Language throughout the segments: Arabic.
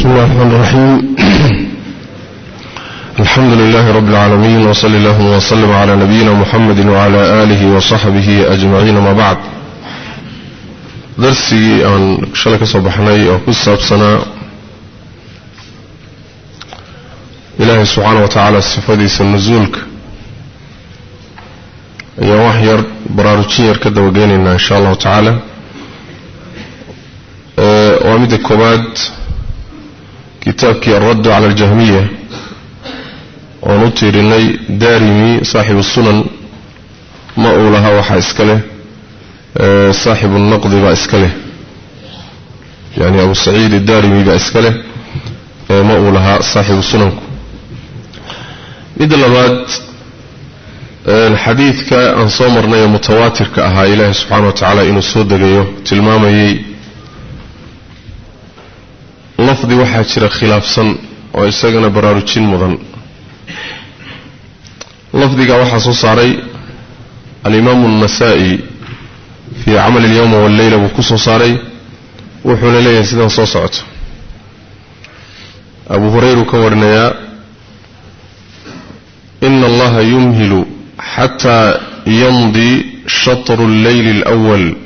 بسم الله الرحمن الرحيم. الحمد لله رب العالمين وصلى الله وسلم على نبينا محمد وعلى آله وصحبه أجمعين ما بعد. درسي عن شلك صبحني أو قصة بسنة إلهي سبحانه وتعالى الصفة النزولك يا وحير براروتشير كده وجيننا إن شاء الله تعالى. ومد كوباد كتابك الرد على الجهمية. ونطير لي دارمي صاحب السنن. ما أولها وحا إسكاله. صاحب النقض با إسكاله. يعني أبو سعيد الدارمي با إسكاله. ما أولها صاحب السنن. إذا لباد الحديث كأن صومرنا متواتر كأها إله سبحانه وتعالى إنه دقيه تلمامي لفظي وحاجر خلاف صن وإساقنا برارو تشين مضان لفظي وحاصوص علي الإمام النسائي في عمل اليوم والليلة وكسوص علي وحول لي سيدا صوصات أبو هرير كورنيا إن الله يمهل حتى يمضي شطر الليل الأول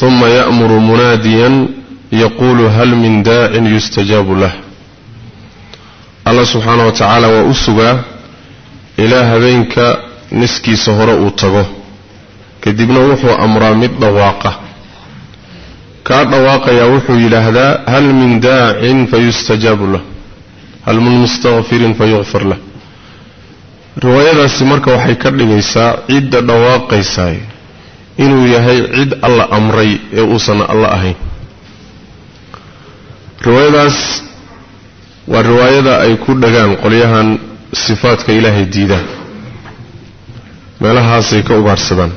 ثم يأمر مناديا يقول هل من داع يستجاب له. الله سبحانه وتعالى وأسغى إلى هذينك نسكي سهراء تغو كدبنا وحو أمرا مد دواقة كاد دواقة يوحو إلى هذا هل من داع فيستجاب له. هل من مستغفر فيغفر له. رواية سمرك وحي كردغيسا عد دواقيسا إنو يهي عد الله أمري يؤسنا الله أهين ay ku dhagaan qolyahan sifaadka ilaahay diidaan meelahaasay ka ugaadhsadaan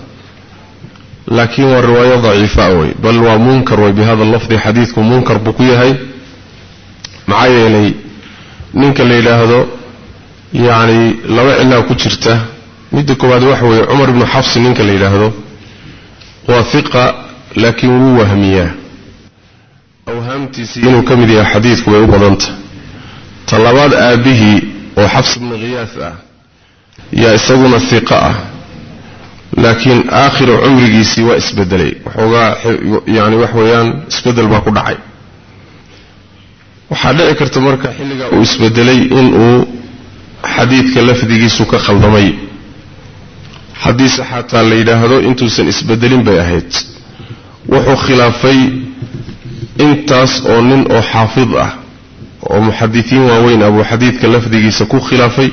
laakiin waa riwaayo daciifa wey bal waa munkar wey bihada lafdi xadiidku munkar buu ku yahay maxaa yeelay ninka la yidhaahdo yacni laba cilaa ku jirta midda koowaad waxa weeye cumar ibnu xafsi ninka la yidhaahdo waa hiqa laakiin wuu wahmiyaa labaad aabbihii oo xafs ibni khiyaas ah yaa isaguna hiqo ah laakiin aakhiru cumrigiisii waa isbedelay waxoogaa yani wax weeyaan isbedel baa ku dhacay waxaa dhici karta marka xilligaa uu isbedelay inuu xadiidka lafdigiisu ka khaldamay haddiise xataa la yidhaahdo intuusan isbedelin bay ahayd wuxuu khilaafay intaas oo nin oo xaafid ah oo muxadisiin waaweyn abuu xadiidka lafdigiisa ku khilaafay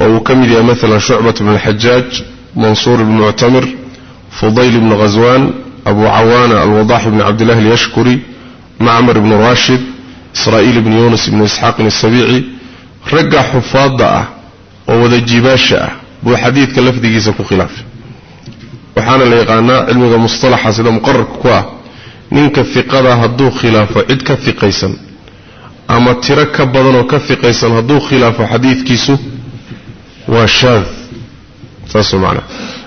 oo uu ka mid yahay maalan shucbat bn alxajaaj mansuur ibn muctamir fudayl ibn ghaswaan abu cawaana alwadax ibn cabdillahi alyashkuri macmar ibnu rashid israa'iil ibn yuunus ibn isxaaqin asabiici ragga xufaadda ah oo wada jibaasha ah buu xadiidka lafdigiisa ku khilaafay waxaana la yaqaanaa cilmiga mustalaxa sida muqararka ku ah ninka iqada hadduu khilaafo cid ka iqaysan ama tiro ka badanoo ka iqaysan hadduu khilaafo xadiidkiisu waa shaad saas man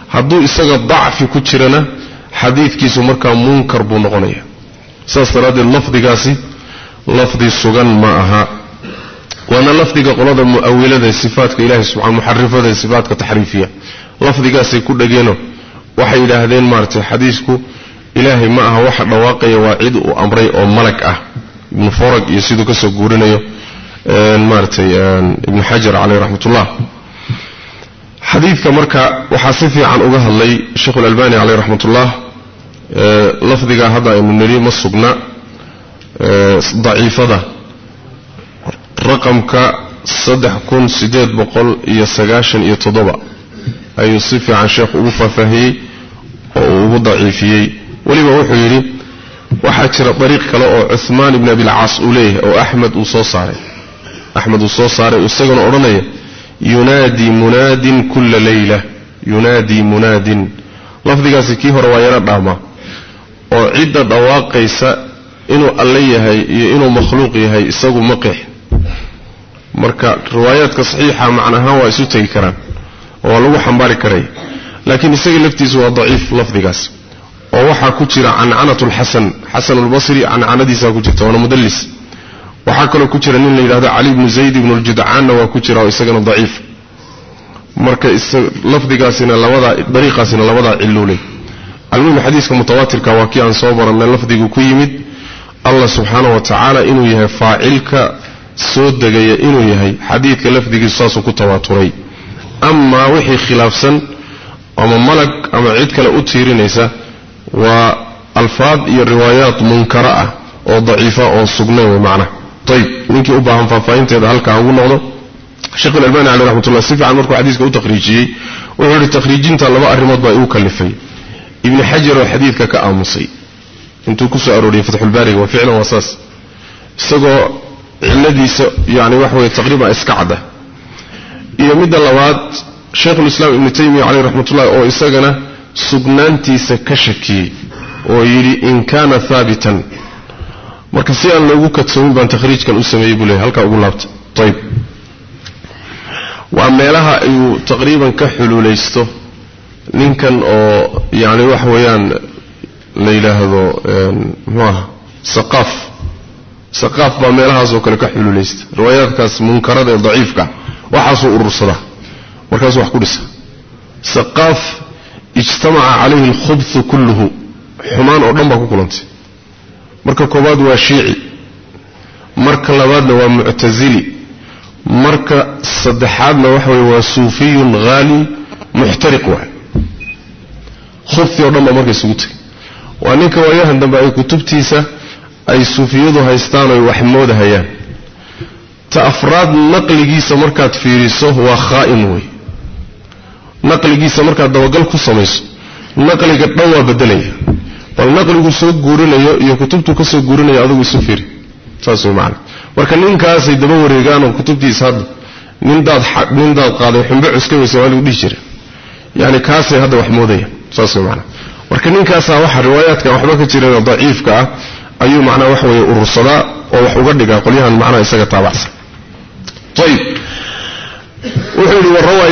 hadduu isaga dacfi ku jirana xadiidkiisu markaa munkar buu noqonaya saas daraaddeed lafdigaasi lafdi sugan ma aha waana lafdiga qolada mu'awilada sifaatka ilahi subaa muxarifada sifaatka taxriifiya lafdigaasay ku dhageeno waxay yidhaahdeen maaratay xadiisku ilaahay ma aha waxa dhawaaqaya waa cid uu amray oo malag ah. Ibnu forag iyo siduu ka soo guurinayo maaratay ibnu xajar caleyh raxmatullah. Xadiidka marka waxaa si fiican uga hadlay sheikhu lalbani caleyh raxmatullah lafdiga hadda aynu niri ma sugna daciifada. Raqamka saddex kun sideed boqol iyo sagaashan iyo toddoba ayuu si fiican sheekhu ugu faahfaahiyey oo uu ugu daciifiyey weliba wuxuu yidhi waxaa jira dariiq kale oo cuhmaan ibn abilcaas uu leeyahay oo axmed uu soo saaray. Axmed uu soo saaray isaguna odhanaya yunaadii munaadin kulla leyla yunaadii munaadin. Lafdigaasi kii hore waa yaro dhaamaa oo cidda dhawaaqaysa inuu alle yahay iyo inuu makhluuq yahay isagu ma qeex. Marka riwaayaadka saxiixa macnahaan waa isu tegi karaan oo waa lagu xambaari karaya laakiin isaga laftiisu waa daciif lafdigaas oo waxaa ku jira cancanat lxasan xasan albasri cancanadiisaa ku jirta waana mudallis. Waxaa kaloo ku jira nin la yidhahdo cali bnu zayd ibnu ljudcaanna waa ku jira oo isagana daciif. Marka lafdigaasina labadaa dariiqaasina labadaa ciluulay almuhim xadiiska mutawaatirka waa kii aan soo barannay lafdigu ku yimid. Allah subxaana wa tacaala inuu yahay faacilka soo degaya inuu yahay xadiidka lafdigiisu saasuu ku tawaaturay malag ama cid kale u وألفاظ الروايات منكراء أو ضعيفة أو صغنة ومعنى طيب نكي أباهم ففاين تيد هل كان أقول الشيخ الألباني عليه رحمة الله سيفي عن مركو حديثك أو تخريجي وعلى التخريجين تالباء الرماد بأي أكلفي ابن حجر الحديث كأمسي انتو كسو أروري فتح الباري وفعلا وصاص استقو الذي س... يعني وحوه تقريبا اسكعدة يمد اللوات شيخ الإسلام ابن تيمي عليه رحمة الله أو استقنا sugnaantiisa ka shakiyey oo yidhi in kaana haabitan marka si aan loogu kadsoomin baan takhriijkan u sameeyey buu leeyahy halkaa ugu laabta. Ayib waa meelaha ayuu taqriiban ka xuluulaysto ninkan oo yani waxa weeyaan la yidhaahdo muxuu aha saqaaf. Saqaaf baa meelahaasoo kale ka xuluulaysta riwaayaadkaas munkarada ee daciifka waxaasuu urursadaa. Markaasuu wax ku dhisa. Saqaaf shiici marka labaadna waa muctasili marka saddexaadna waxa weye waa suufiyun haali muxtariq waay khubthi oo dhan baa marka isugu tegay waa ninka waayahan dambe ay kutubtiisa ay suufiyadu haystaan oy wax moodahayaan ta afraad naqligiisa markaad fiiriso waa khaa'in wey naqligiisa markaad dabagal ku samayso naqliga dhan waa bedelaya bal naqligu soo guurinayo iyo kutubtuu ka soo guurinayo adigu isu fiiri saas way macana marka ninkaasay daba wareegaanoo kutubtiisa hadda nindaad nindaad qaaday xumbe cuskawaysa waa lagu dhihi jira yani kaasay hadda wax moodayaan saas way macana marka ninkaasaa waxa riwaayaadka waxba ka jireen daciifka ah ayuu macnaa waxa weeye urursadaa oo wax uga dhigaa qolyahan macnaha isaga taabacsan. Ayib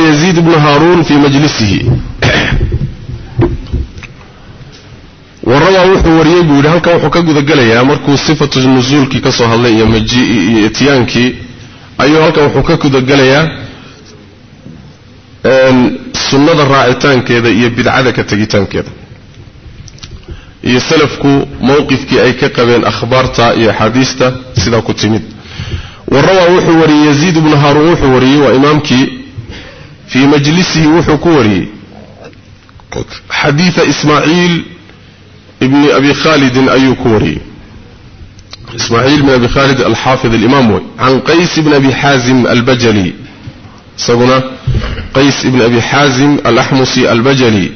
yaziid bnu haaruun fii majlisihi warawaa wuxuu wariyey buu yidhi halkan wuxuu ka gudagelayaa markuu sifatu nusuulkii ka soo hadlay iyo majii'i iyo ityaankii ayuu halkan wuxuu ka gudagelayaa sunnada raacitaankeeda iyo bidcada ka tegitaankeeda iyo salafku mowqifkii ay ka qabeen akhbaarta iyo axaadiista sidaa ku timid والروا وحوري يزيد بن هارون وحوري وإمامك في مجلسه وحكوري حديث إسماعيل ابن أبي خالد أي كوري. إسماعيل بن أبي خالد الحافظ الإمام عن قيس بن أبي حازم البجلي. صغنا قيس بن أبي حازم الأحمصي البجلي.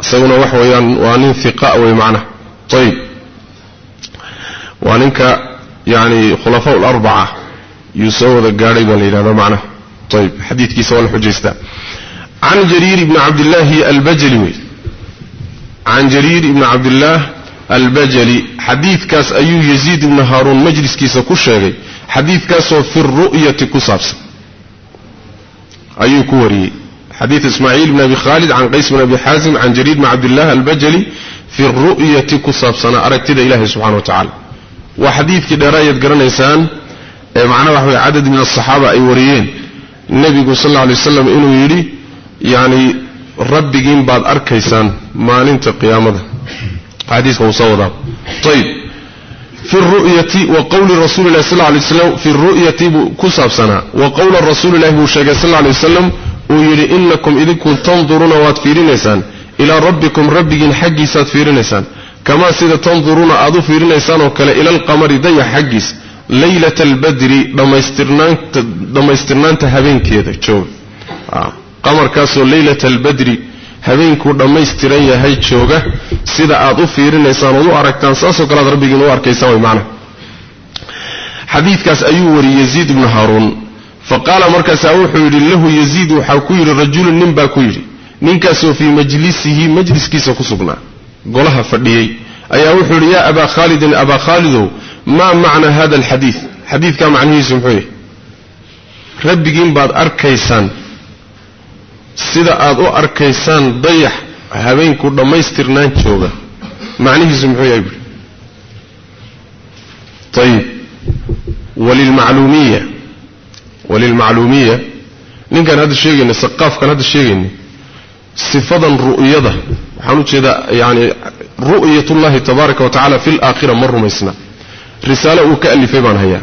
صغنا وحويا وان ثقاء ومعنى. طيب. وانك يعني خلفاء الأربعة. يسوى ذا قاري هذا معنى. طيب حديث كي سوى الحجيستا عن جرير بن عبد الله البجلي. عن جرير بن عبد الله البجلي. حديث كاس أيو يزيد بن هارون مجلس كي سكوشي حديث كاس في الرؤية كسابس. أيو كوري. حديث إسماعيل بن أبي خالد عن قيس بن أبي حازم عن جرير بن عبد الله البجلي في الرؤية كسابس. أنا أردت إلى إله سبحانه وتعالى. وحديث كده رأيت قرن إنسان aragtida ilahi subxana wa tacala waa xadiidkii dheera ayaad garanaysaan ee macnaha waxa weye cadad min asaxaaba ay wariyeen nebigu sal alla alay waslam inuu yidhi yacni rabbigiin baad arkaysaan maalinta qiyaamada xadiiska wuu soo wadaa ayib fi ru'yati wa qowli rasuuli lahi sal lay slam fi ru'yati buu ku saabsanaa wa qowla rasuulilahi buu sheegay sal lay wasalam uu yidhi inakum idinku tanduruuna laylata albadri dhammaystirnaanta habeenkeeda jooga qamarkaasoo laylata albadri habeenkuu dhammaystiran yahay jooga sida aad u fiirinaysaan ood u aragtaan saasoo kale aad rabbigiin u arkaysaan way macnaha xadiidkaas ayuu wariyey yaziid ibnu haaruun fa qaala markaasaa wuxuu yidhi lahu yaziid waxaa ku yidhi rajulun nin baa ku yidhi ninkaasoo fii majlisihi majliskiisa ku sugnaa golaha fadhiyey أي أوحر يا أبا خالد أبا خالد ما معنى هذا الحديث؟ حديث كان معنى يسمحوه ربي قيم بعد أركيسان. سيدا أدو أركيسان ضيح. هبين كورنا ما يسترنان شوغا. معنى يسمحوه يا إبري طيب. وللمعلومية. وللمعلومية. لين كان هذا الشيء إن الثقاف كان هذا الشيء إن. صفة رؤيته laakhira ma rumaysna risaalo uu ka alifay baan hayaa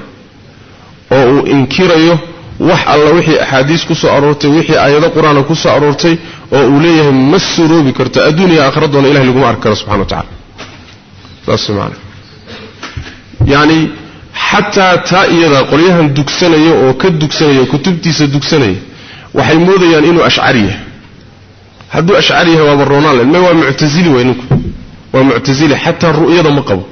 oo uu inkirayo wax alla wixii axaadiis ku soo aroortay wixii aayado qur-aana ku soo aroortay oo uu leeyahay ma suroobi karto adduuniya aakhiraddoona ilahay laguma arki karo subxana wa tacala saas maana yacni xataa taa iyada qolyahan dugsanaya oo ka dugsanaya kutubtiisa dugsanaya waxay moodayaan inuu ashcari yahay hadduu ashcari yahay waaba ronald ma waa muctasili way ninku. Waa muctasili xataa ru'yada ma qabo.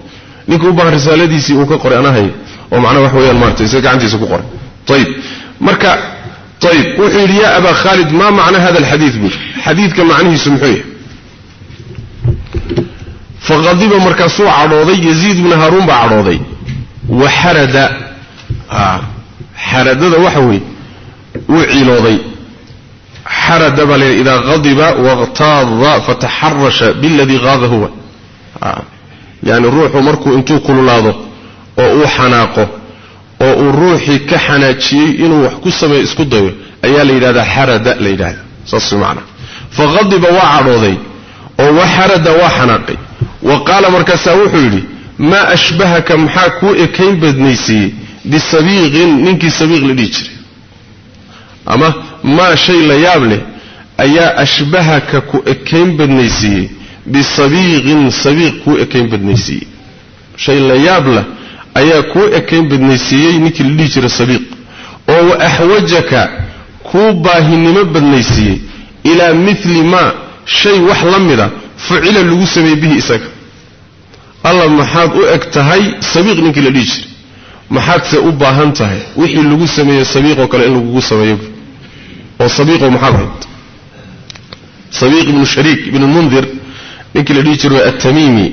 Ninka u risaaladiisii uu ka qoray anahay oo macnaha wax weeyaan maarata isaga gacantiisa ku qoray. Ayib marka ayib wuxuu yidhi yaa abaa khaalid maa macna hada alxadiid buuri xadiidka macnihiisu muxuu yahay. Faqadiba markaasuu cadhooday yaziid bnu haaruun baa cadhooday. Wa xarada. Xaradada waxa weeye wuu ciilooday حر دبل إذا غضب واغتاظ فتحرش بالذي غاض هو. آه. يعني الروح مركو انتو كل لاضه أو حناقه أو روحي كحناجي إنو وحكو السماء اسكده أيا ليلا ذا حرد دبل ليلا صص معنا. فغضب وعرضي. أو وحر وحناقي. وقال مركز لي، ما أشبهك محاكو إكين بدنيسي. لسبيغ ننكي سبيغ لديجري. Ama maa shay la yaab leh ayaa ashbahaka ku ekayn badnaysiiyey. Bisabiiqin sabiiq kuu ekayn badnaysiiyey. Shay la yaab lah ayaa kuu ekayn badnaysiiyey ninkii la dhihi jiray sabiiq. Oo wa axwajaka kuu baahinimo badnaysiiyey. Ilaa mili maa shay wax la mida fucila lagu sameeyey bihi isaga. Alla maxaad u eg tahay sabiiq ninkii la dhihi jiray maxaadse u baahan tahay? Wixii lagu sameeyey sabiiqoo kale in lagugu sameeyo oo sabiiqoo maxaad ahayd sabiiq ibnu shariik ibnu mundir ninkii la dhihi jiray atamiimi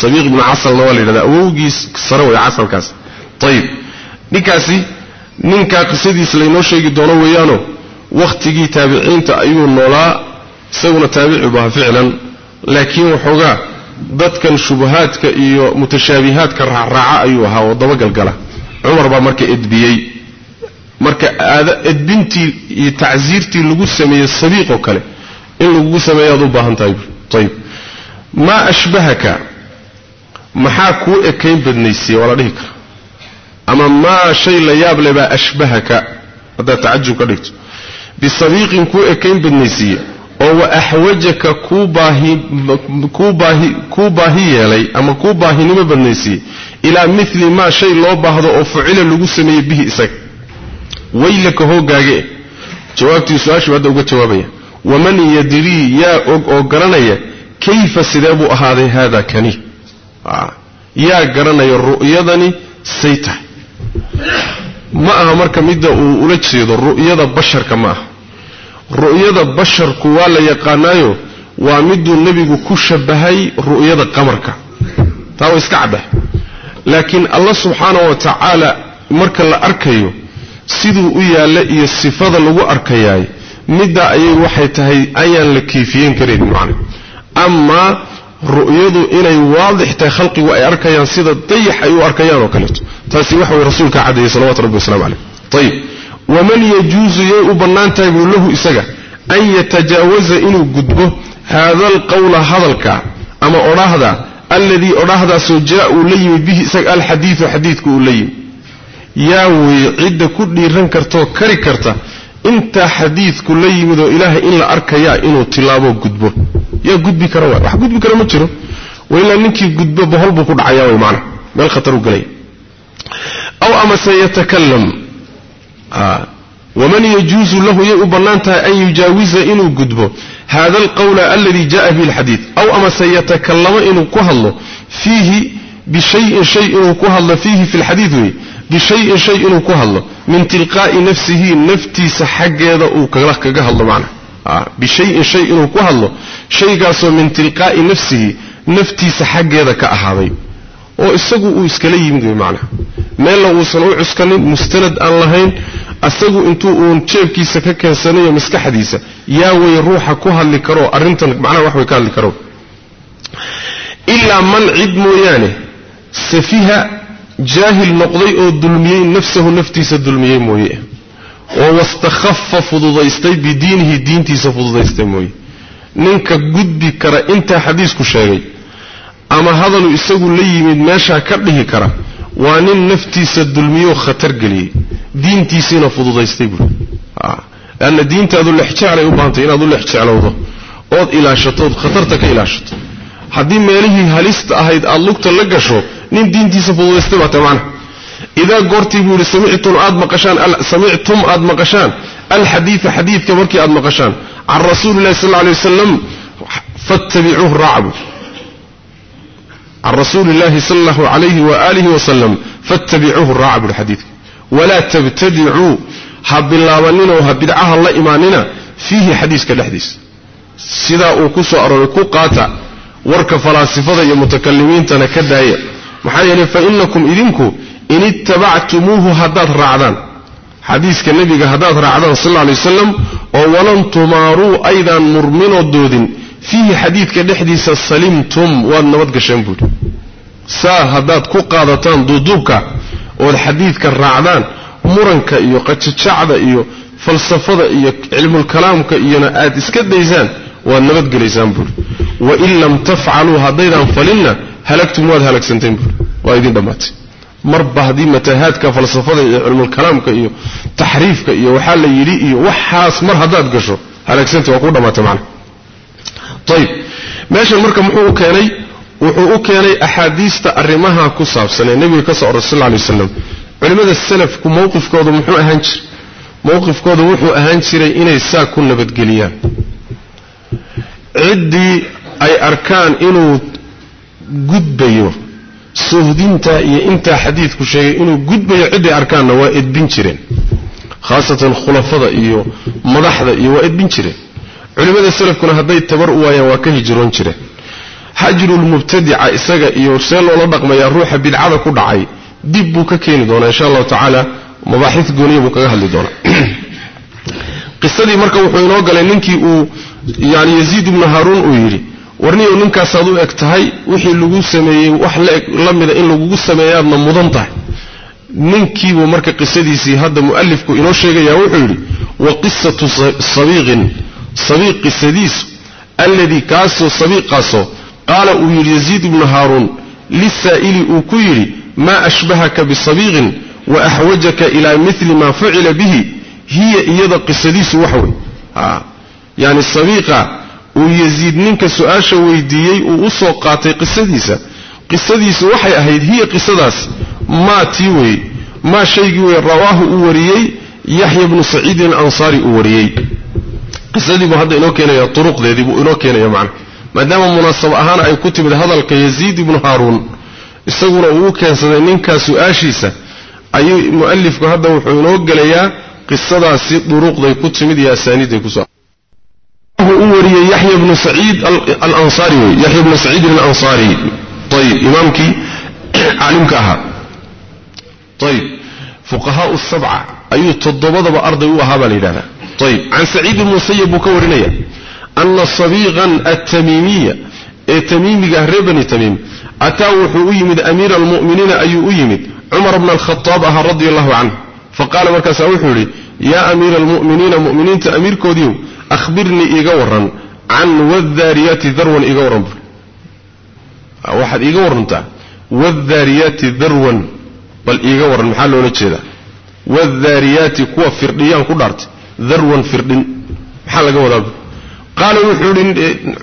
sabiiq ibnu casalna waa la yidhahda awowgiis sare way casalkaas ayib ninkaasi ninkaa qisadiisa laynoo sheegi doono weeyaano wakhtigii taabiciinta ayuu noolaa isaguna taabici bu ahaa ficlan. Laakiin waxoogaa dadkan shubahaadka iyo mutashaabihaadka raacraaca ayuu ahaa oo dabagalgala cumar baa marka edbiyey marka edbintii iyo tacsiirtii lagu sameeyey sabiiqoo kale in lagugu sameeyo aad u baahan tahay. Ayib maa ashbahaka? Maxaa kuu ekayn badnaysiiye waa la dhihi kara ama maa shay la yaab le baa ashbahaka? Haddaad tacajub ka dhigto. Bisabiiqin kuu ekayn badnaysiiye oo wa axwajaka kuu baahi yeelay ama kuu baahinimo badnaysiiyey ilaa mili maa shay loo baahdo oo fucila lagu sameeyey bihi isaga waylaka hoogaage jawaabtii su'aashuu hadda uga jawaabaya waman yadrii yaa og oo garanaya kayfa sidee buu ahaaday haada kani? Yaa garanaya ru'yadani say tahay. Ma aha marka midda uu ula jeedo ru'yada basharka ma aha. Ru'yada basharku waa la yaqaanaayo waa miduu nebigu ku shabahay ru'yada qamarka. Taa waa iska caddahay laakiin allah subxaanah wa tacaala marka la arkayo siduu u yaalla iyo sifada lagu arkayaay middaa ayay waxay tahay ayaan la kayfiyen karayn macna amaa ru'yadu inay waadix tahay khalqigu ay arkayaan sida dayax ay u arkayaan oo kaleeto taasi waxa way rasuulka caddeeyey salawatu rabbi waslamu caleyh ayib waman yajuusu yay u bannaan tahay buu lahu isaga an yatajaawaza inuu gudbo haada alqawla hadalka ama odhaahda alladii odhaahdaasoo jaa uu la yimid bihi isaga alxadiidu xadiidku uu la yimid yaa weeye cidda ku dhiiran kartaoo kari karta intaa xadiidku la yimid oo ilaahay in la arkayaa inuu tilaabo gudbo. Yaa gudbi kara waay wax gudbi kara ma jiro. Wailaa ninkii gudbo bohol buu ku dhacaya way maana meel khataruu gelaya aw amase yatakalam waman yajuusu lahu yay u bannaan tahay an yujaawiza inuu gudbo. Hada alqawla aladi jaءa bihi alxadiid. Aw amase yatakallamo inuu ku hadlo fiihi bishayin shay inuu ku hadlo fiihi fi lxadiid wey bishayin shay inuu ku hadlo min tilqaa'i nafsihi naftiisa xaggeeda uu kaga hadlo macna bishayin shay inuu ku hadlo shaygaasoo min tilqaa'i nafsihi naftiisa xaggeeda ka ahaaday oo isagu uu iskala yimid wey macnaha meelna uusan u cuskanin mustanad aan lahayn asagu intuu uun jeebkiisa ka keensanayo maskaxdiisa yaa way ruuxa ku hadli karo arrintan macnaha wax way ka hadli karo ilaa man cid mooyaane safiha jaahil noqday oo dulmiyey nafsahu naftiisa dulmiyey mooye. Oo wastakhafa fududaystay bidiinihi diintiisa fududaystay mooye. Ninka gudbi kara intaa xadiisku sheegay ama hadalu isagu la yimid meeshaa ka dhihi kara waa nin naftiisa dulmiyoo khatar geliyey. Diintiisiina fududaystay buuri leanna diintaadu lexjeclay u baahantay inaad u lex jeclowdo. Ood ilaashato ood khatarta ka ilaashato haddii meelihii halista ahayd aada lugta la gasho nin diintiisa fududaystay baa tae macna idaa goortii buu yidhi samictum aad maqashaan samictum aad maqashaan alxadiida xadiidka markii aad maqashaan can rasuuli llahi sal lla alay wasalam fattabicuuh raaca buu can rasuuli llahi sala allahu calayhi waaalihi wasalam fattabicuuhu raaca buuhi xadiidka walaa tabtadicuu ha bilaabaninoo ha bidcaha la imaanina fiihi xadiiska dhexdiisa sidaa uu ku soo arooray ku qaata warka falaasifada iyo mutakalimiintana ka daaya maxaa yeelay fa inakum idinku in ittabactumuuhu haddaad raacdaan. Xadiiska nebiga haddaad raacdaan sal alla alay wasalam oo walan tumaaruu aydaan murminoo doodin fiihi xadiidka dhexdiisa salimtum waad nabad gasheen buuhi saa haddaad ku qaadataan duuduubka ood xadiidka raacdaan muranka iyo qajajacda iyo falsafada iyo cilmulkalaamka iyona aad iska daysaan والنبت جليزان بول وإن لم تفعلوا هذين فلنا هلكتم واد هلك سنتين بول. وأيدين دمات مربع هذه متاهات كفلسفة علم الكلام كأيو تحريف كأيو وحال يليئي وحاس مر هذات قشر هلك سنتين وقول دمات معنا طيب ماشي المركب محوك يلي وحوك يلي أحاديث تأرمها كصاف سنة. النبي كسر الرسول عليه السلام ولماذا هذا السلف موقف كوضو محوك هنش موقف كوضو محوك هنش رأينا يساكون نبت جليان ciddii ay arkaan inuu gudbayo sohdintaa iyo intaa xadiidku sheegay inuu gudbayo cidday arkaanna waa edbin jireen. Khaasatan khulafada iyo madaxda iyo waa edbin jireen. Culimmada salafkuna hadday tabar u waayaan waa ka hijroon jireen. Xajrulmubtadica isaga iyo see loola dhaqmayaa ruuxa bidcada ku dhacay dib buu ka keeni doonaa insha allahu tacaala mabaaxid gooniya buu kaga hadli doonaa. Qisadii marka wuxuu inoo galay ninkii uu yani yaziid ibnu haaruun uu yidhi warniyow ninkaasaad u eg tahay wixii lagu sameeyey wax la mida in lagugu sameeyaadna mudan tahay. Ninkiibuu marka qisadiisii hadda mu'alifku inoo sheegaya wuxuu yidhi wa qisatu sabiiqin. Sabiiq qisadiisu alladii kaasoo sabiiqaasoo qaala uu yidhi yaziid ibnu haaruun lisaa'ili uu ku yidhi maa ashbahaka bisabiiqin wa axwajaka ilaa mili maa fucila bihi hiya iyada qisadiisu wax wey يعني الصديقة ويزيد منك سؤال ويديي ديي وقصو قاتي قصديسة قصديسة وحي أهيد هي قصداس ما تيوي ما شيقوي رواه أوريي يحيى بن سعيد الأنصاري أوريي قصدي بو هذا إنو كينا يا طرق ذي بو إنو كينا يا معنى ما دام مناسب أهانا أن كتب هذا الكيزيد بن هارون استغرى أوكي سنة منك سؤال شيسة أي مؤلف هذا وحي نوغ قصداس طرق ذي كتب ذي أساني ذي الله أوري يحيى بن سعيد الأنصاري. يحيى بن سعيد الأنصاري. طيب إمامك علمك أها طيب فقهاء السبعة. أي تضبض بأرضه وهاب لذلك طيب عن سعيد المسيب كورنية أن صبيغا التميمية. إيه التميم جهربن التميم أتاوح أيمد أمير المؤمنين أي أيمد. عمر بن الخطاب رضي الله عنه. فقال مركز أوحولي يا أمير المؤمنين مؤمنين تأمير كوديو. أخبرني إيغورا عن والذاريات ذروا إيغورا واحد إيغورا والذاريات ذروا بل محل محالة ونجد والذاريات كوا فرديان قدرت ذروا فردين محالة قدرت قال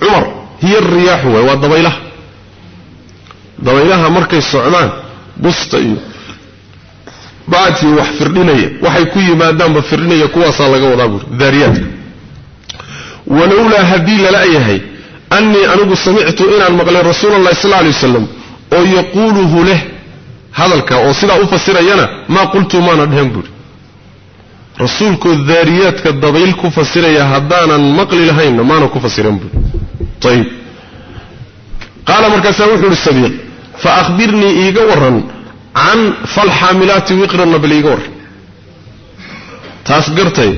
عمر. هي الرياح والضبيلة ضبيلها مركز صعمان بسطي بعد وحفرنيه وحيكوي ما دام بفرنيه كواصل لقوا ذاريات. Walowlaa haddii lala yahay annii anigu samictu inaan maqlay rasuula allahi sal alay wasalam oo yaquuluhu leh hadalka oo sidaa u fasirayana maa qultu maana dhehen buuri. Rasuulkoo daariyaadka dabayl ku fasiraya haddaanan maqli lahaynna maana ku fasiran buuri. Ayib qaala markaasaa wuxuu ihi sabiiq fa ahbirnii iiga warran can falxaamilaati wiqranna bal iiga warran. Taas gartay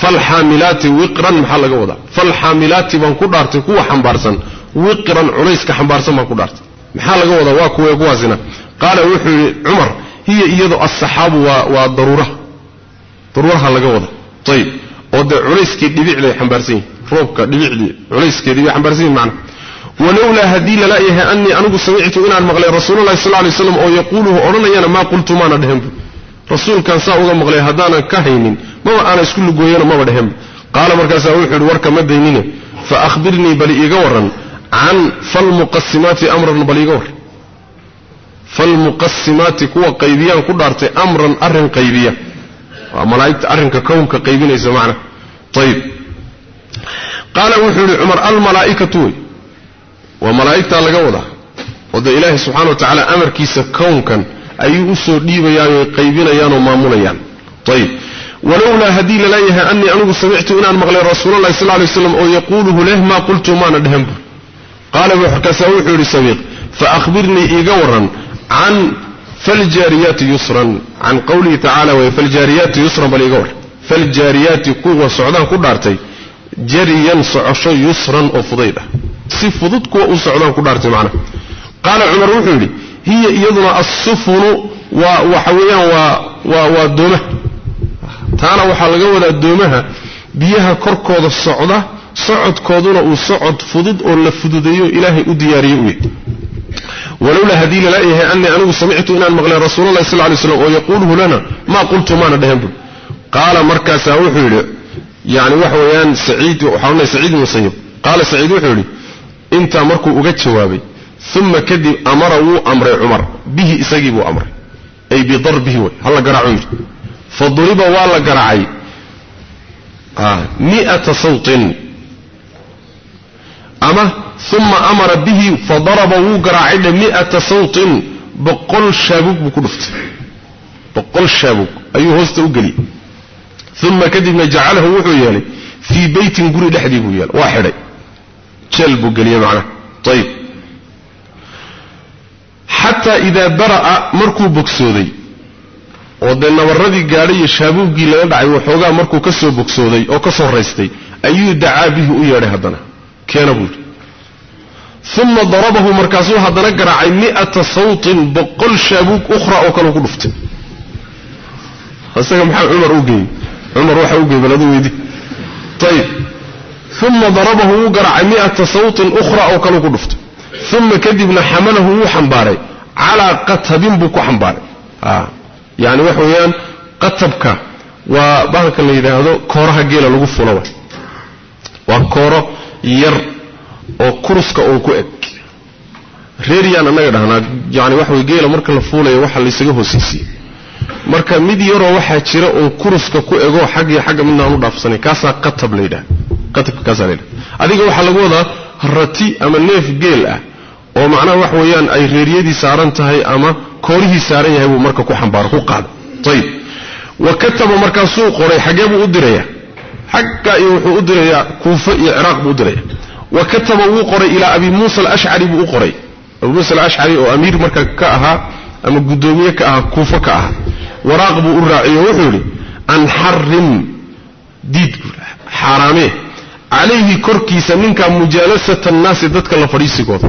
falxaamilaati wiqran maxaa laga wadaa falxaamilaati baan ku dhaartay kuwa xambaarsan wiqran culayska xambaarsan baan ku dhaartay maxaa laga wadaa waa kuwe kuwaasina qaala wuxuu yidhi cumar hiya iyadu asaxaabu waa waa daruuraha daruuraha laga wada ayib oo dee culayskii dhibicday xambaarsan yihiin roobka dhibicdii culayskeedii bay xambaarsan yihiin macna walowlaa haddii lala yahay anii anigu samictu inaan maqlay rasuululahi sal lay slam oo yaquuluhu odhanayana maa qultu maana dhehenbu lugooyana maba dhehenba qaala markaasaa wuxuu yidhi warka ma daynine fa ahbirnii bal iiga warran can falmuqasimaati amran bal iiga warran falmuqasimaati kuwa qaybiyaan ku dhaartay amran arrin qaybiya waa malaaigta arrinka kownka qaybinaysa macna ayib qaala wuxuu yidhi cumar almalaa'ikatu wey waa malaa'igtaa laga wadaa oo dee ilaahay subxana wa tacaala amarkiisa kownkan أي أسر ديبيا قيبيا ومامونيا طيب ولولا هدي لليها أني أنه سمعت أن مغلي رسول الله صلى الله عليه وسلم أو يقوله له ما قلت ما ندهم قال بحك سويح لسويق فأخبرني إيقورا عن فالجاريات يسرا عن قوله تعالى فالجاريات يسرا بالإيقور فالجاريات قوة سعودان قدارتي جريا سعشا يسرا أفضيلة سفضتك وأسعودان قدارتي معنا قال عمر وحيولي hiya iyaduna assufunu waa waxa weeyaan waa waa doomaha. Taana waxaa laga wadaa doomaha biyaha korkooda socda socodkooduna uu socod fudud oo la fududeeyo ilaahay u diyaariyey u yahy walowlaa haddii lala yahay anii anigu samictu inaan maqlay rasuulalahi sal lay slam oo yaquuluhu lana maa qultu maana dhehen bui qaala markaasaa wuxuu yidhi yani waxa weeyaan qaala saciid wuxuu yidhi intaa markuu uga jawaabay ثم كذب أمره أمر عمر. به إسجيب أمر. أي بضربه هلا قرع عمر؟ فضرب ولا قرعي. آه مئة صوت. أما؟ ثم أمر به فضربه قرعي مئة صوت. بقل شابك بكرفت. بقل شابك أيه هست أقولي ثم كذب جعله وحيالي في بيت قري لحدي بويال واحد شلب قليا معنا. طيب. حتى إذا برأ مركو بكسودي ودن نوردي قاري شابوه قيلة دعي وحوغا مركو كسو بكسودي أو كسو ريستي. أي دعا به أياري هدنا. كان أبود ثم ضربه مركزو هدنا قرعي مئة صوت بقل شابوك أخرى أو كانو قلفت هستيقى محمد عمر أوقي. عمر روح أوقي بلده ويدي. طيب. ثم ضربه قرعي مئة صوت أخرى أو كانو قلفت uma kadibna xamalahu wuu xambaaray calaa qatabin buu ku xambaaray yani waxa weeyaan qatabka waa bahalka la yidhaahdo kooraha geela lagu fula wa waa kooro yar oo kuruska uun ku eg reeryaan annaga dhahnaa yani waxa wey geela marka la fuulayo waxa laysaga hoosaysiye marka mid yaroo waxaa jira uun kuruska ku egoo xaggiyo xagga midna aan u dhaafsanay kaasaa qatab la yidhaha qatabka kaasaa la yidhaha adiga waxaa lagu wadaa rati ama neef geel ah oo macnaha wax weeyaan ay reeryadii saaran tahay ama koorihii saaran yahay buu marka ku xambaaro ku qaada ayib wa kataba markaasuu qoray xaggee buu u diraya xagga iyo wuxuu u dirayaa kuufa iyo ciraaq buu u diraya wa kataba wuu qoray ilaa abi muusa alashcari buu u qoray abu muusa alashcari oo amiir marka ka ahaa ama guddoomiye ka ahaa kuufo ka ahaa waraaq buu u raaciyo wuxuu yidhi an xarim diid xaaraamee calayhi korkiisa ninka mujaalasata annaasi dadka la fadhiisigooda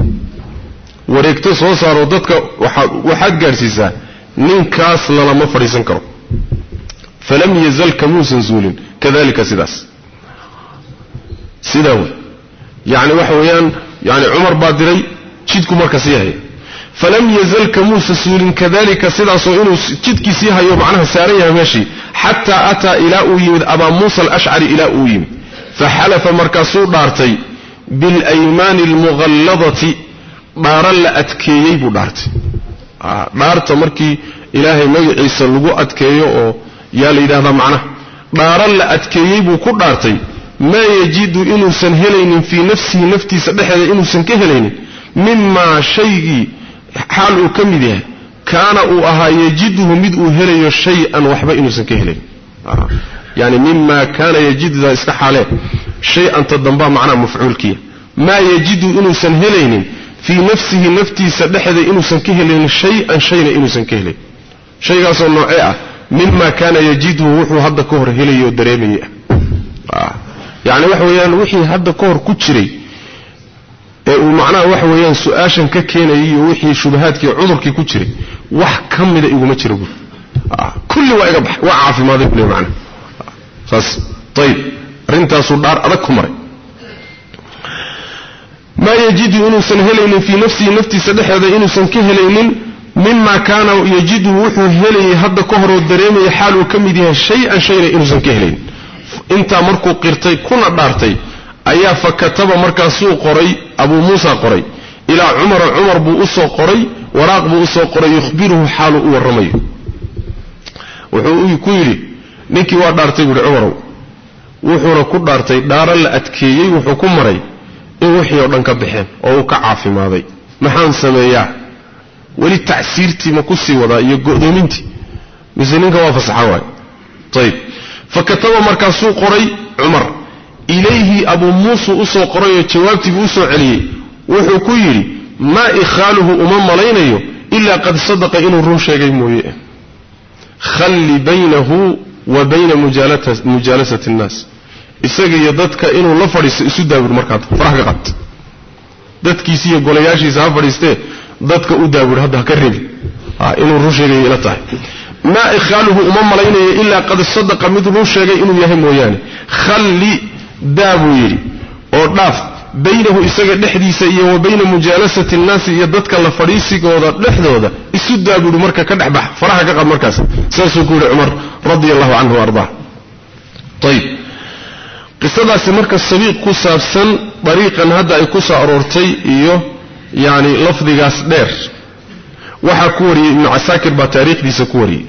وريكت سو صارو وحد وحا وحا غارسيسا نين كاس لالا ما فريسن فلم يزل كموس نزول كذلك سداس سداو يعني وحويان يعني عمر بادري جيدكو مركز يهي فلم يزل كموس نزول كذلك سداس وانو جيدكي سيها يوم عنها ساريا ماشي حتى اتى إلى اويم ابا موسى الاشعر إلى اويم فحلف مركزو بارتي بالايمان المغلظة dhaaro la adkeeyey buu dhaartay. Dhaarta markii ilaahay magaciisa lagu adkeeyo oo yaa la yidhahdaa macnaha dhaaro la adkeeyey buu ku dhaartay. Maa yajidu inuusan helaynin fii nafsihi naftiisa dhexeeda inuusan ka helaynin mimaa shaygii xaal uu ka mid yahay. Kaana uu ahaa yajiduhu mid uu helayo shay-an waxba inuusan ka helayn yani mima kaana yajiduda iska xaalee. Shay-anta dambaa macnaha mafcuulkiya. Maa yajidu inuusan helaynin ka helaynin shay-an shayna inuusan ka helayn shaygaasoo noocee ah mima kaana yajiduhu wuxuu hadda ka hor helayo oo dareemayay ah yani waxa weeyaan wixii hadda ka hor ku jiray ee uu macnaha waxa weeyaan su-aashan ka keenayay iyo wixii shubahaadkii cudurkii ku jiray wax ka mida iguma jiro buuri kulli waa iga baxay waa caafimaaday bule macna saas ayib arrintaasuu dhaar adag ku maray ما يجد إنه سنهلين في نفسي نفتي سدح هذا إنه سنكهلين مما كان يجد يجده وحوهلين هذا كهر والدريم يحاله كم يديها شيئا شيئا إنه سنكهلين إنت مركو قرتي كنا بارتي. أيا فكتب مركاسو قري أبو موسى قري. إلى عمر عمر بوأسو قري وراق بوأسو قري يخبره حاله والرمي وحوهي كويري نكي وار دارتي بالعمر وحوهي كور دارتي دارا لأتكيي وحوكم مري وحي ودن كبخين أو كعافي ماضي ما حان سميا ولي تاثيرتي ما كسي ودا يا غودمنتي ميزنين كوا طيب فكتب مركز قري عمر إليه أبو موسى أسو قري جوابتي بوسو علي وحو كيري ما إخاله أمام ملينيو إلا قد صدق إن الروم شاقي مويئ خلي بينه وبين مجالسة الناس isaga iyo dadka inuu la fadhiisto isu daabur markaad faraha ka qad dadkiisi iyo golayaashiisa ha fadhiistee dadka u daabur hadda ha ka rebi inuu run sheegay ila tahay maa ikhaaluhu uma malaynayo ilaa qad sadaqa mid run sheegay inuu yahay mooyaane khalli daa buu yidhi oo dhaaf baynahu isaga dhexdiisa iyo wa bayna mujaalasati annaasi iyo dadka la fadhiisigooda dhexdooda isu daa buuhi marka ka dhex bax faraha ka qad markaas saasuu ku yidhi cumar radia allahu canhu ardaa ayib قصدها سمرك السبيق قصة سن طريقا هذا يكسا أرورتي إيو يعني لفظي غاس دير وحكوري من عساكر بتاريخ دي سكوري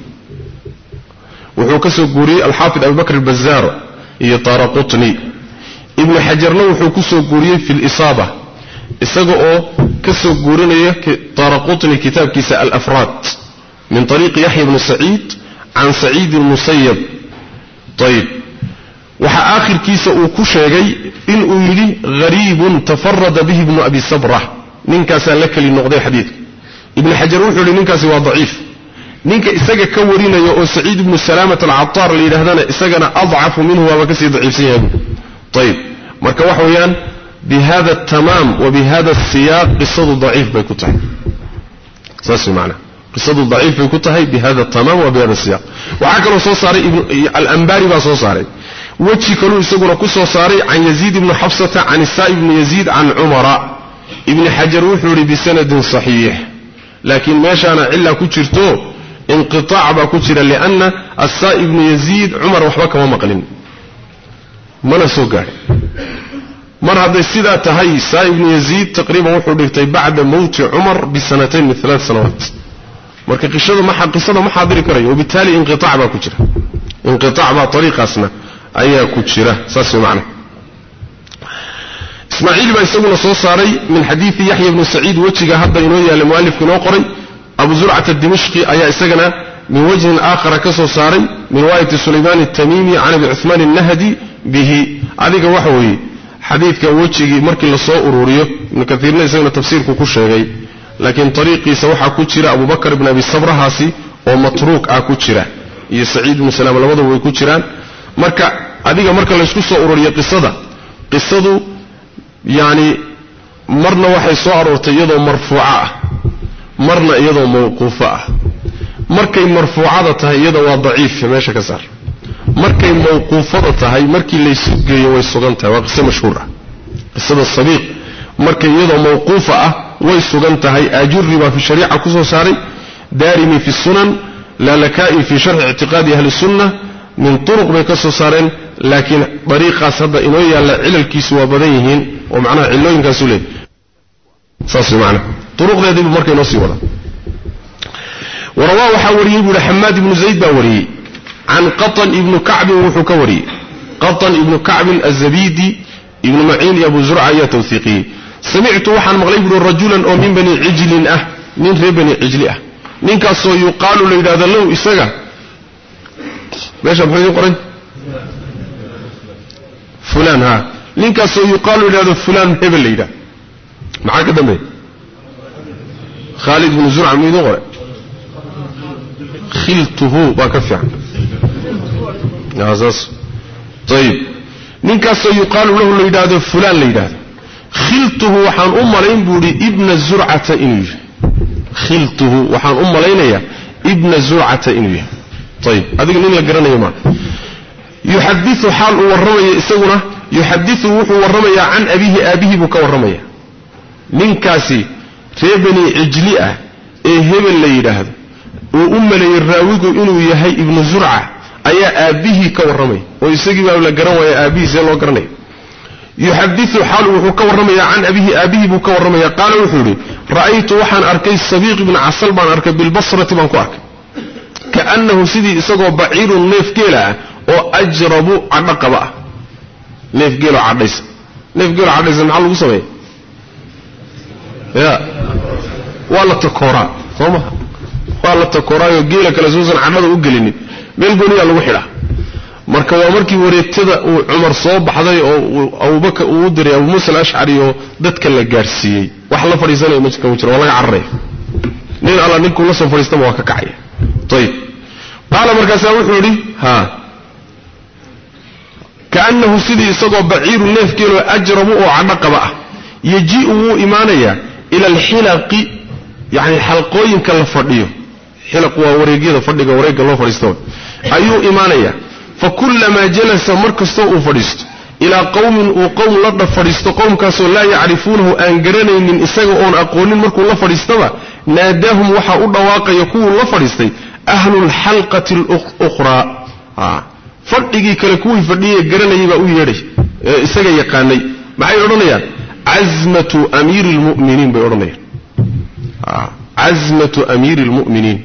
وحكسو قوري الحافظ أبو بكر البزار إيو طارا ابن حجر لو حكسو قوري في الإصابة إساقو كسو قورينا طارا كتاب كيسا الأفراد من طريق يحيى بن سعيد عن سعيد المسيب طيب وحا آخر كيسا أو كشيغي إن أولي غريب تفرد به ابن أبي صبرة ننكا سألك لنقضي حديث ابن حجر وحولي ننكا سوى ضعيف ننكا إساقا كورينا يو سعيد بن سلامة العطار اللي لهذانا إساقنا أضعف منه وكسي ضعيف سيهم طيب مركا وحويان بهذا التمام وبهذا السياق قصد ضعيف بيكوتح ساس معنا قصد ضعيف بيكوتح بهذا التمام وبهذا السياق وعاكا رسول صاري ابن... الأنباري بأسول صاري وجي كلو يسقرو كسو صاري عن يزيد بن حفصة عن السائب بن يزيد عن عمر. ابن حجر وحوري بسند صحيح. لكن ما شانا إلا كجرتو انقطاع بكثر لأن السائب بن يزيد عمر وحبك ومقلن ما نسوقه من هذا السيدة تهي سائب بن يزيد تقريبا وحوري بعد موت عمر بسنتين من ثلاث سنوات. مركي قصده ما حاضر كريه وبالتالي انقطاع بكثر انقطاع بطريقه اسمه xadiidi yaxya bni saciid wejiga hadda inoo yaalla mualifku inoo qoray abu zurcata dimashqi ayaa isagana min wajhin aakhara ka soo saaray min riwaayati sulaymaan atamiimi can abi cuhmaan annahdi bihi adiga waxa weeye xadiidka wejigii markii lasoo ururiyo ibnu kaiirna isaguna tafsiirku ku sheegay laakiin ariiqiisa waxaa ku jira abubakar ibn abi sabrahaasi oo matruuk ah ku jira iyo saciid ibnu salaam labadaba way ku jiraan marka adiga marka laysku soo ururiyo qisada qisadu yacni marna waxay soo aroortay iyadoo marfuuco ah marna iyadoo mawquufo ah markay marfuucada tahay iyada waa daciif meesha ka saar markay mawquufada tahay markii laysu geeyo way sugan tahay waa qiso mashhuur ah qisada sabiiq markay iyadoo mawquufa ah way sugan tahay ajuri baa fi shariica ku soo saaray daarimi fi sunan lalaka'i fi sharxi ictiqaadi ahli sunna min turuq bay ka soo saareen laakiin dariiqaas hadda inoo yaalla cilalkiisu waa badan yihiin oo macnaha cillooyinkaasu leey saas macna turuqdeediibu marka inoo sii wada warawaa waxaa wariyey buu yihi xamaad ibnu zayd baa wariyey can qatan ibnu kacbin wuxuu ka wariyey qatan ibnu kacbin azabidi ibnu maciin iyo abu zurca ayaa tawhiiqiyey samictu waxaan maqlay buuhi rajulan oo min bani cijlin ماذا بحيث يقرن؟ فلان ها. لنك يقال له فلان هبل ليدا معاك دمي خالد بن زرع من يقرن خلته باكف يعني عزاص طيب. لنك سيقال له ليدا فلان ليدا خلته وحان أم لين بودي ابن الزرعة إنجي خلته وحان أم لين ابن الزرعة إنجي طيب هذا قلنا قرنا يوما يحدث حال ورمي سونا يحدث وح ورمي عن أبيه أبيه بك ورمي. من كاسي في بني عجلية إيه إهب اللي يراه وأم اللي يراويه إنه يهي ابن زرعة أي أبيه كورمي ويسقي ما بلقرن ويا أبيه زلو قرني يحدث حال وح كورمي عن أبيه أبيه بك ورمي. قال وحولي رأيت وحن أركي السبيق بن عسل بن أركب البصرة بن كواك. Kaannahu sidii isagoo baciirun neef geela ah oo ajrabu cadho qaba. Ah neef geeloo cadhaysa. Neef geeloo cadhaysa maxaa lagu sameeya ya waa la takooraa soo maha waa la takooraayo geela kale suusan cadhada u gelinin. Meel gooniyaa lagu xidhaa. Marka waa markii wareegtada uu cumar soo baxday oo abubakar uu u diray abu muusa alashcari oo dadka la gaadhsiiyey wax la fadhiisanaya ma kama jiro waa laga cararaya. Nin alla ninkuu la soo fadhiistaba waa ka kacaya ayib qaala markaasaa wuxuu yidhi ha kaannahu sidii isagoo baciiru neefgeeloo ajrabu oo cadho qaba ah yajii'u wuu imaanayaa ila alxilaqi yacni xalqooyinka la fadhiyo xilaq waa wareegyada fadhiga wareegga loo fadhiisto ayuu imaanayaa fa kullamaa jalasa mar kastoo uu fadhiisto ilaa qowmin uu qowm la fadhiisto qowmkaasoo laa yacrifuunahu aan garanaynin isaga oon aqoonin markuu la fadhiistaba naadaahum waxaa u dhawaaqaya kuwuu la fadhiistay garanayay baa u yeedhay ee isaga yaqaanay maxay odhanayaan cazmatu amiiri lmuminiin bay odhanayaan cazmatu amiiri lmu'miniin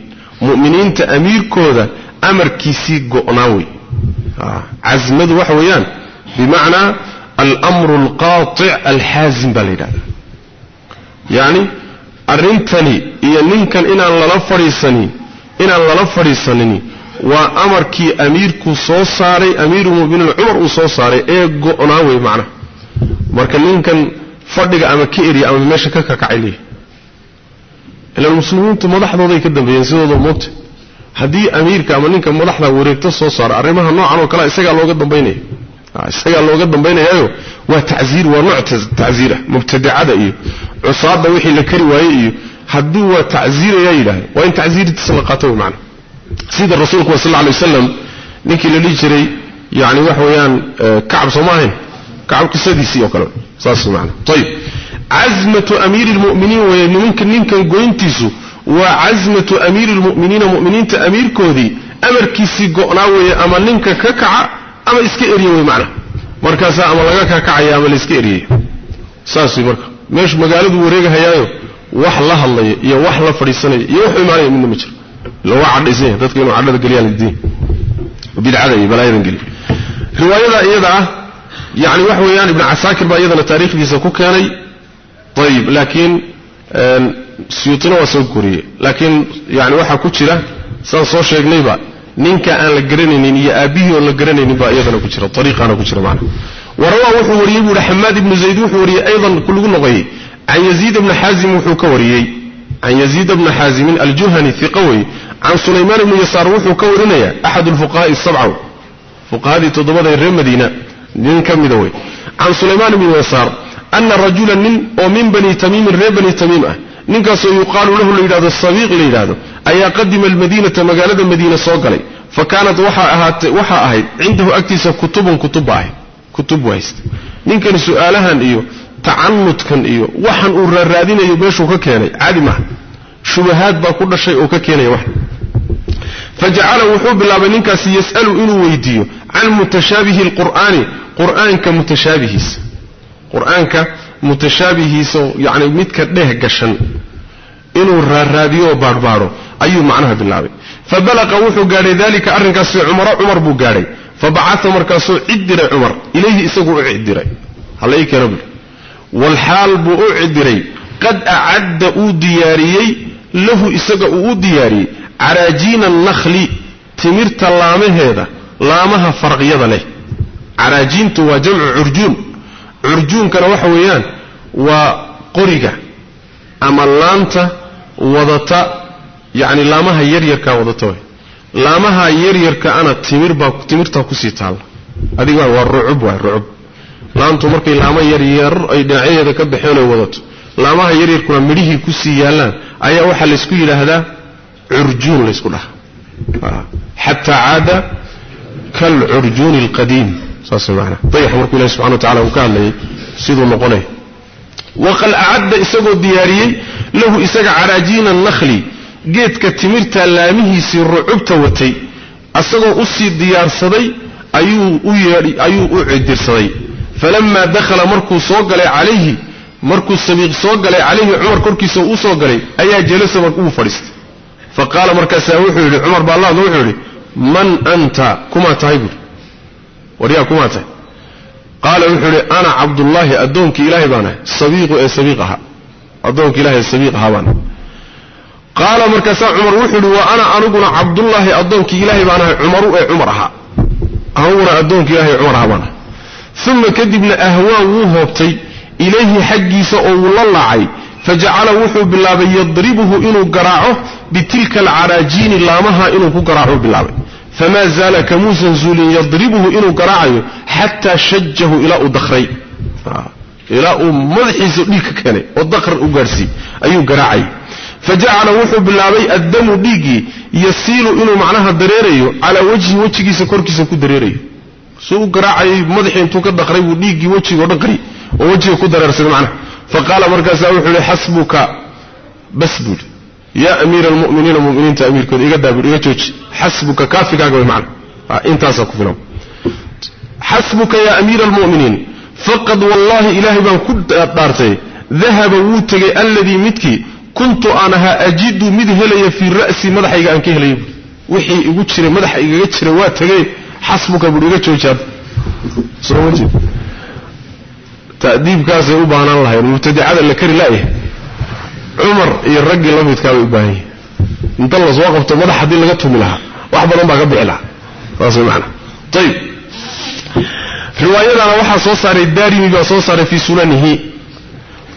mu'miniinta amiirkooda amarkiisii go'naa wey cazmadu waxa weeyaan bimacnaa almru alqaatic alxaazim baa la yidhahda yacni arrintani iyo ninkan inaan lala fadhiisanin amarkii amiirku soo saaray amiirulmuminiin cumar uu soo saaray ee go'naa wey macnaha marka ninkan fadhiga ama ka eriya ama meesha ka kakacay leeyahy ilaan muslimiintu madaxdooday ka dambeeyeen sidooda moogta haddii amiirka ama ninka madaxda wareegto soo saaro arrimaha noocan oo kalea isagaa looga dambaynaya isagaa looga dambaynayaayo waa tacziir waa nooc tacziirah mubtadacada iyo cusaadda wixii la kari waayey iyo lla alay wasalam ninkii la dhihi jiray yani waxa weeyaan kacab soo ma ahayn kacab qisadiisii oo kale saas maana ayib cazmatu amiiri lmuminiin weye nimanka ninkan goyntiisu waa cazmatu amiiri lmuminiina muminiinta amiirkoodii amarkiisii go'naa weeye ama ninka ka kaca ama iska eriya wey macna markaasaa ama laga kakacaya ama la iska eriyay saas wey marka meeshu magaaladu wareegahayaayo wax la hadlaya iyo wax la fadhiisanaya iyo wax imaanaya midna ma jiro cadhaysan yahay dadka inuu cadhada geliyaan lidiin bidcada iyo balaayadan geliy riwaayada iyada ah yani waxa weeyaan ibnu casaakir baa iyadana taariikhdiisa ku keenay ayib laakiin siyuutina waa soo koriyey laakiin yani waxaa ku jira saan soo sheegnayba ninka aan la garanaynin iyo aabbihii oon la garanaynin baa iyadana ku jira ariiqaana ku jira maana warawaa wuxuu wariyey buu hi xamaad ibnu zayd wuxuu wariyey aydan lagu noqoyey عن يزيد بن حازم وحوك عن يزيد بن حازم الجهني الثقوي عن سليمان بن يسار وحوك ورنيا أحد الفقهاء السبعة. فقهاء تضمد الرئيس مدينة لن كم دوي عن سليمان بن يسار. أن الرجل من ومن بني تميم الرئيس بني تميمة ننك سيقال له الإلاد الصبيق الإلاد أي قدم المدينة مقالة المدينة صغري فكانت وحا أهيد. عنده أكتس كتب كتب أهيد. كتب وايست. ننك سؤالها أيها ka keenay caadi maaha shubahaad baa ku dhashay oo ka keenaya wax fajacala wuxuu bilaabay ninkaasi yas'alu inuu weydiiyo can mutashaabihi alqur'aani qur'aanka mutashaabihiisa qur-aanka mutashaabihiisa yacni midka dheh gashan inuu raaraadiyooo baadhbaadho ayuu macnaha bilaabay fa balaqa wuxuu gaadhay dalika arrinkaasi cumaro cumar buu gaadhay fa bacaa markaasuu cid diray cumar ilayhi isaguu u cidiray halla ii keena bui walxaal buu u cidiray qad acadda uu diyaariyey lahu isaga uu u diyaariyey caraajiina annahli timirta laamaheeda laamaha farqyada leh. Caraajiintu waa jamcu curjuun. Curjuunkana waxa weeyaan waa qoriga ama laanta wadata yacni laamaha yaryarkaa wadata way laamaha yaryarka ana timir baa timirtaa ku sii taalla. Adiga waa rucub waay rucub laantu markay laamo yaryar ay dhinacyaheeda ka baxeen oy wadato laamaha yaryarkuna midhihii kusii yaallaan ayaa waxaa laysku yidhaahdaa curjuun laysku dhaha xataa caada kalcurjuuni alqadiim saas maana dayax markuu ilahi subxana wa tacala uu ka hadlayay siduu noqonaya waqad acadda isagoo diyaariyey lahu isaga caraajiina nakhli geedka timirta laamihiisii rucubta watay asagoo usii diyaarsaday ayuu u yeedhi ayuu u cidirsaday فلما دخل markuu soo galay markuu صبيغ soo galay عمر korkiisa soo galay ayaa جلس markuu fariistay. فقال markaasuu waxuu yidhi عمر baa la yidhi من أنت؟ kumaa tahay buu yidhi waryaa kumaa tahay قال wuxuu yidhi أنا عبد الله أدونك إلهي بانا. صبيق أي صبيقها أدونك إلهي صبيقها بانا. قال مركز عمر وحري وأنا أنقل عبد الله أدونك إلهي بانا. عمر أي عمرها. أهونا أدونك إلهي عمرها بانا. Wa ana aniguna cabdullaahi addoonkii ilaahay baan ahay cumaru ee cumar ahaa aniguna addoonkii ilahay cumar ahaa baan ahay uma kadibna ahwaa wuu hoobtay ilayhi xaggiisa oo wuu la laacay fajacala wuxuu bilaabay yadribuhu inuu garaaco bitilka alcaraajiini laamaha inuu ku garaaco bilaabay famaa zaala kamuusan zuulin yadribuhu inuu garaacayo xataa shajahu ilaa uu madaxiisa dhiig ka keenay oo dakr u gaadhsiiy ayuu garaacay fajacala wuxuu bilaabay addamu dhiiggii yasiilu inuu macnaha dareerayo calaa wajhi wejigiisa korkiisa ku dareerayo suu u garaacayay madaxii intuu ka dakray buu dhiiggii wejiga o dhan qari oo wejiga ku dareersaday macnaha fa qaala markaasaa wuxuu yihi xasbuka bas buuhi yaa amiira almu'miniina muminiinta amiirkooda iga daa buui iga jooji xasbuka kaafigaaga حسبك بريك تشوشات سروجي تأديب كاس أوبان الله يعني المبتدع هذا اللي كري لاي عمر إيه يرجع لما يتكلم باي نطلع زواج وفتح ولا حد اللي جاتهم لها. واحد ما قبل علا راس المعنى طيب. رواية أنا واحد صوصر الداري مي بصوصر في سننه.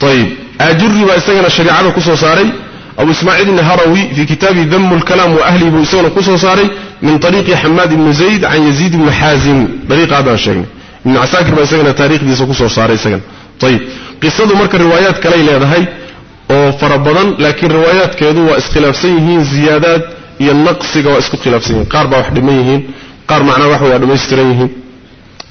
طيب. أجر واستجنا الشريعة كصوصري أو إسماعيل النهروي في كتاب ذم الكلام وأهلي بوسون كصوصري من طريق حماد بن زيد عن يزيد بن حازم. طريق هذا الشيء من عساكر بن سجن تاريخ دي سكو صاري سجن طيب. قصة مرك الروايات كليلة هاي. وفربضا لكن روايات كيدو واسخلافسيهين زيادات. ينقص واسكو خلافسيهين قاربا وحدميهين قار معنا وحو وحدمي استريهين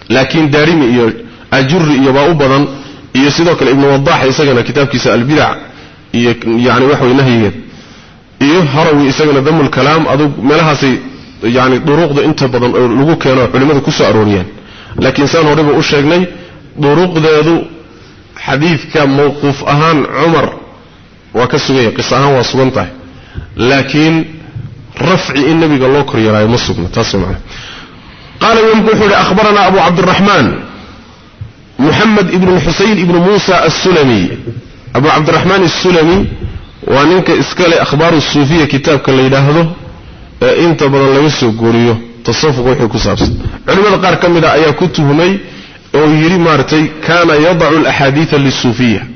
لكن داريم أجر يباو بضا يسيدوك الابن وضاح يسجن كتاب كيساء البدع. يعني وحو ينهيه إيه هروي يسجن ذم الكلام. أدوك ملها سيد lagu keeno culimmadu ku soo arooriyaan laakiin saan horeba u sheegnay duruuqdeedu xadiidka mawquuf ahaan cumar waa ka suganya qis ahaan waa sugan tahay laakiin rafci in nabiga loo kor yeelaayo ma sugna taas man qaala imamku wuxuu yihi ahbaranaa abu cabdiraxmaan muxamed ibn xusayn ibnu muusa assulami abu cabdiraxmaan assulami waa ninka iskale akhbaaru suufiya kitaabka la yidhaahdo انت بدل لا يسو غوريو تصفق وخي كسابس علماء القار كميدا ايا كتبني أو يري مارتي كان يضع الاحاديث للصوفيه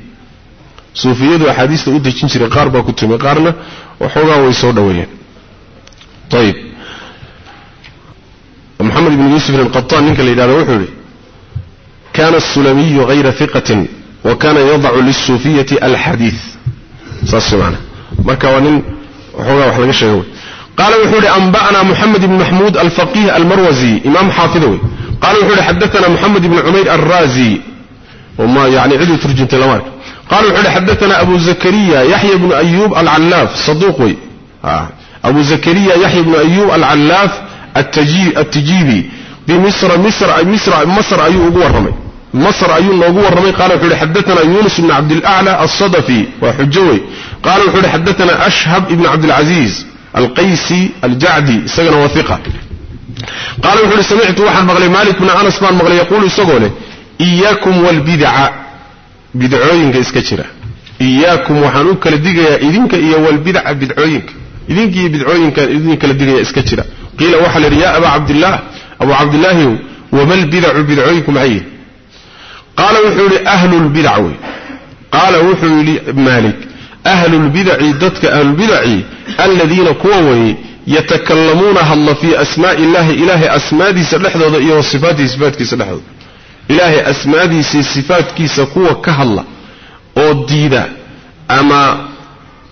صوفيه دو احاديث ودجين جيره قار با كتبني قارنا وحوغا وي سو طيب محمد بن يوسف القطان نك ليدا وخي كان السلمي غير ثقة وكان يضع للصوفيه الحديث صح سمعنا مركا ونن وحوغا وخ لا شيغوي قال وحول أنباءنا محمد بن محمود الفقيه المروزي إمام حافظه قال وحول حدثنا محمد بن عمير الرازي. وما يعني عدو ترجم تلوارك قال وحول حدثنا أبو زكريا يحيى بن أيوب العلاف صدوقي آه. أبو زكريا يحيى بن أيوب العلاف التجي التجيبي. بمصر مصر مصر مصر أيوب أبو الرمي. مصر أيوه أبو الرمي. قال وحول حدثنا يونس بن عبد الأعلى الصدفي وحجوي. قال وحول حدثنا أشهب بن عبد العزيز. القيسي الجعدي سجن وثقة قال وحول سمعت واحد مغلي مالك من أنس بن مغلي يقول سجوله إياكم والبدع. بدعوينك إسكتشرة إياكم وحنوك لديك يا إذنك إيا والبدعة بدعوينك. إذنك إيا بدعوينك إذنك لديك يا إسكتشرة قيل وحل رياء أبا عبد الله. أبو عبد الله وما البدع بدعوينكم أي؟ قال وحول أهل البدعوي قال وحول مالك أهل البدع ضدك أهل البدع الذين كووي يتكلمون هلا في أسماء الله إله أسماء دي سلحظة إيه وصفات دي سلحظة سلحظة إله أسماء دي صفات كي سقوة كهلا. أو ديدا. أما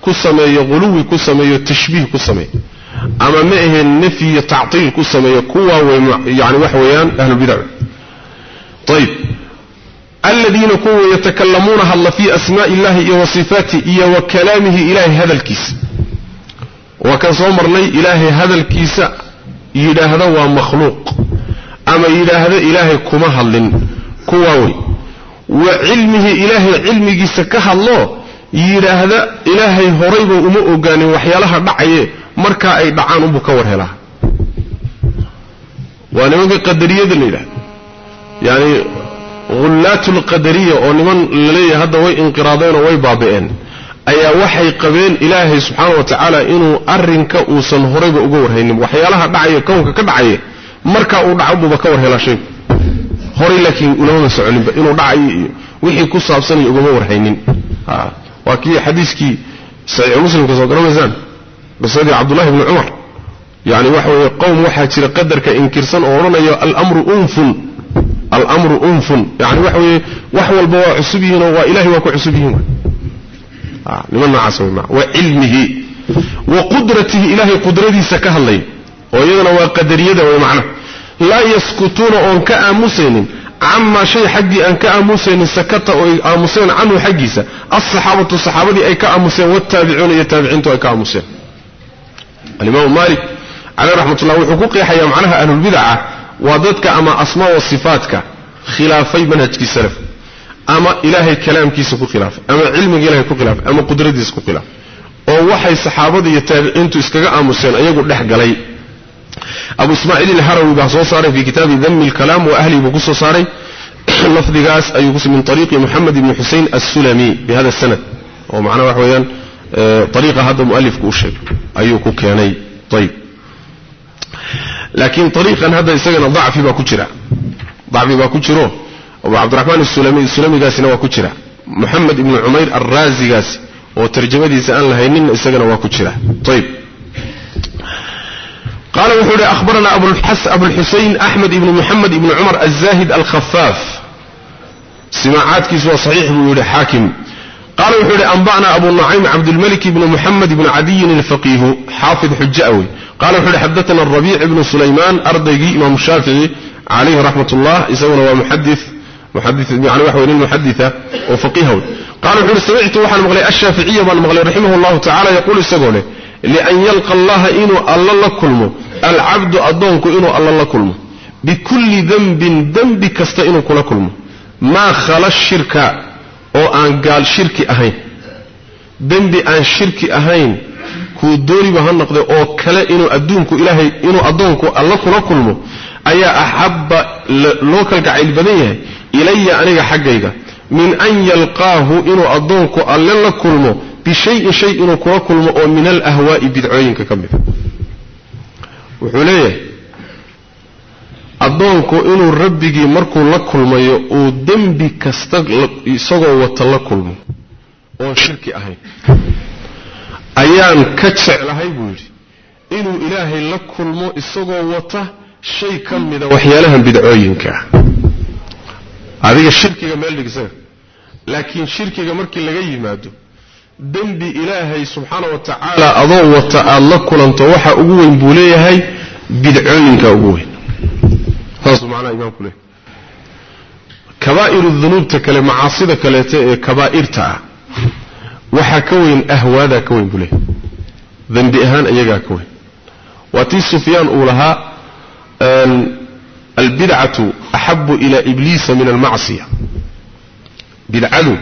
كسما يغلو كسما يتشبيه كسما أما مئه النفي تعطيل كسما يقوى يعني وحويان أهل البدع. طيب. الذين كوا يتكلمون الله في أسماء الله وصفاته وكلامه إله هذا الكيس. وكصمر لي إله هذا الكيس إله هذا هو مخلوق. أما إله هذا إله كمه كواوي. وعلمه إله علم جسكه الله إله هذا إله هريب أمؤقان وحيالها بعي مركا أي بعان بكوره له وأنا ممكن قدر يدني إله يعني way baabi'een ayaa waxay qabeen ilaahay subxaana wa tacaala inuu arrinka uusan horayba uga warhaynin waxyaalaha dhacaya kownka ka dhacaya markaa uu dhaco buuba ka war helaa shaygu horay laakiin ulamama soconinba inuu dhacayo iyo wixii ku saabsanaya ugama warhaynin waa kii xadiiskii saxiixu muslimka soo garanaysaan qisadii cabdullahi bni cumar yani waxa weeye qowm waxaa jira qadarka inkirsan oo odhanayo almru unfun الأمر أنف. يعني وحوي وحول بوا عصبيهنا وإلهي وكو عصبيهنا آه، لمن عصبه معه؟ وعلمه. وقدرته إلهي قدرتي سكه الله ويدنا وقدر يده ومعنى. لا يسكتون عن كأموسين عما شيء حقي أن كأموسين سكت أموسين عنه حقيسة. الصحابة الصحابة أي كأموسين والتابعون يتابعين تو كأموسين الإمام مالك عليه رحمة الله وحقوقي حيام عنها أهل البدعة. Ilaahay kalaamkiisa ku khilaafay ama cilmiga ilahay ku khilaafay ama qudradiisa ku khilaafay oo waxay saxaabada iyo taabiciintu iskaga aamuseen ayagu dhex galay abu ismaaciil ilharawi baa soo saaray fi kitaabi dami lkalaam wa ahlihi buu kusoo saaray lafdigaas ayuu min ariiqi moxamed ibni xusein assulami bi hada sanad oo macnaha waxa weeyaan ariiqa hadda mualifku u sheegay ayuu ku keenay ayib لكن طريقا هذا يسجن ضعف يبقى كتيرة ضعف يبقى أبو عبد الرحمن السلمي السلمي جاسنا وكتيرة محمد بن عمير الرازي جاس وترجمة دي سأل الله ينن يسجن وكتيرة طيب. قال وحول أخبرنا أبو الحس أبو الحسين أحمد بن محمد بن عمر الزاهد الخفاف. سماعات كيسوا صحيح بن حاكم. قال وحول أنبعنا أبو النعيم عبد الملك بن محمد بن عدي الفقيه حافظ حجأوي قال وحول حدثنا الربيع بن سليمان أرضيقي إمام الشافعي عليه رحمة الله isna waa محدث محدث يعني وحول المحدثة وفقيه قال wuxuu yidhi سمعت waxaan maqlay الشافعي waan maqlay رحمه الله تعالى يقول isagoo leh لأن يلقى الله inuu الله la kulmo العبد adoonku inuu الله la kulmo. بكل ذنب ذنب kasta inuu kula kulmo. ما خلا الشرك oo aan gaal shirki ahayn dembi aan shirki ahayn kuu dooniba ha noqde oo kale inuu adoonku ilaahay inuu adoonku alla kula kulmo ayaa axabba loo kalgacayl badan yahay ilaya aniga xaggayga min an yalqaahu inuu addoonku alle la kulmo bishayin shay inuu kula kulmo oo min alahwaa'i bidcooyinka ka wuxuu leeyahay addoonku inuu rabbigii markuu la kulmayo uu dembi kasta isagoo wata la kulmo. Oon shirki ahayn. Ayaan ka jeclahay buu yidhi. Inuu ilaahay la kulmo isagoo wata shay ka mida waxyaalahan bidcooyinka. Adiga shirkiga meel dhig isaga laakiin shirkiga markii laga yimaado dembi ilaahay subxaana wa tacaala adoo wata aada la kulanto waxa ugu weyn buu leeyahay bidcooyinka ugu weyn ah waxaa ka weyn ahwaadaa ka weyn buu leeyahy dembi ahaan iyagaa ka weyn waa tii sufyaan uu lahaa albidcatu axabu ila ibliisa min almacsiya bidcadu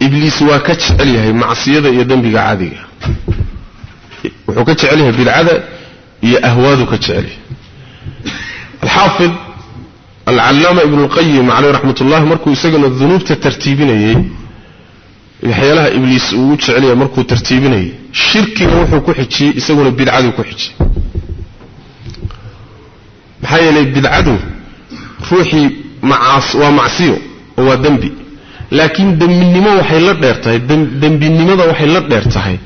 ibliis waa ka jecel yahay macsiyada iyo dembiga caadiga wuxuu ka jecel yahay bidcada iyo ahwaadu ka jecel yahay alxaafid alcallaama ibnu lqayim caleyh raxmat ullahi markuu isagana dunuubta tartiibinayey waxyaalaha ibliis uu u jecel yahay markuu tartiibinayay shirkiga wuxuu ku xijiyey isaguna bidcaduu ku xijiyey. Maxaa yeelay bidcadu ruuxii waa macsiyo oo waa dembi. Laakiin dembinimo waxay la dheer tahay dembinimada waxay la dheer tahay.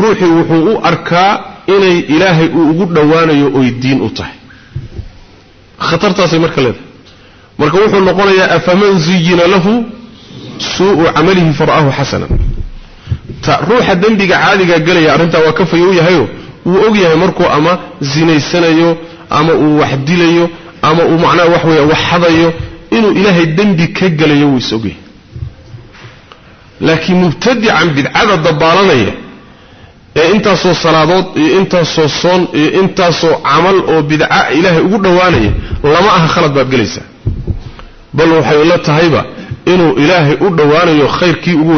Ruuxii wuxuu u arkaa inay ilaahay uu ugu dhowaanayo oy diin u tahay. Khatartaasay marka leedahay marka wuxuu noqonayaa afaman zuyina lahu suu'u camalihi fara'ahu xasanan ruuxa dembiga caadigaa gelaya arrintaa waa ka fayow yahayo wuu og yahay markuu ama zinaysanayo ama uu wax dilayo ama uu macnaha wax weya wax hadayo inuu ilaahay dembi ka gelayo wuu is ogyahay. Laakiin mubtadican bidcada dabaalanaya ee intaasoo salaadood iyo intaasoo soon iyo intaasoo camal oo bidca ilaahay ugu dhowaanaya lama aha khalad baad gelaysaa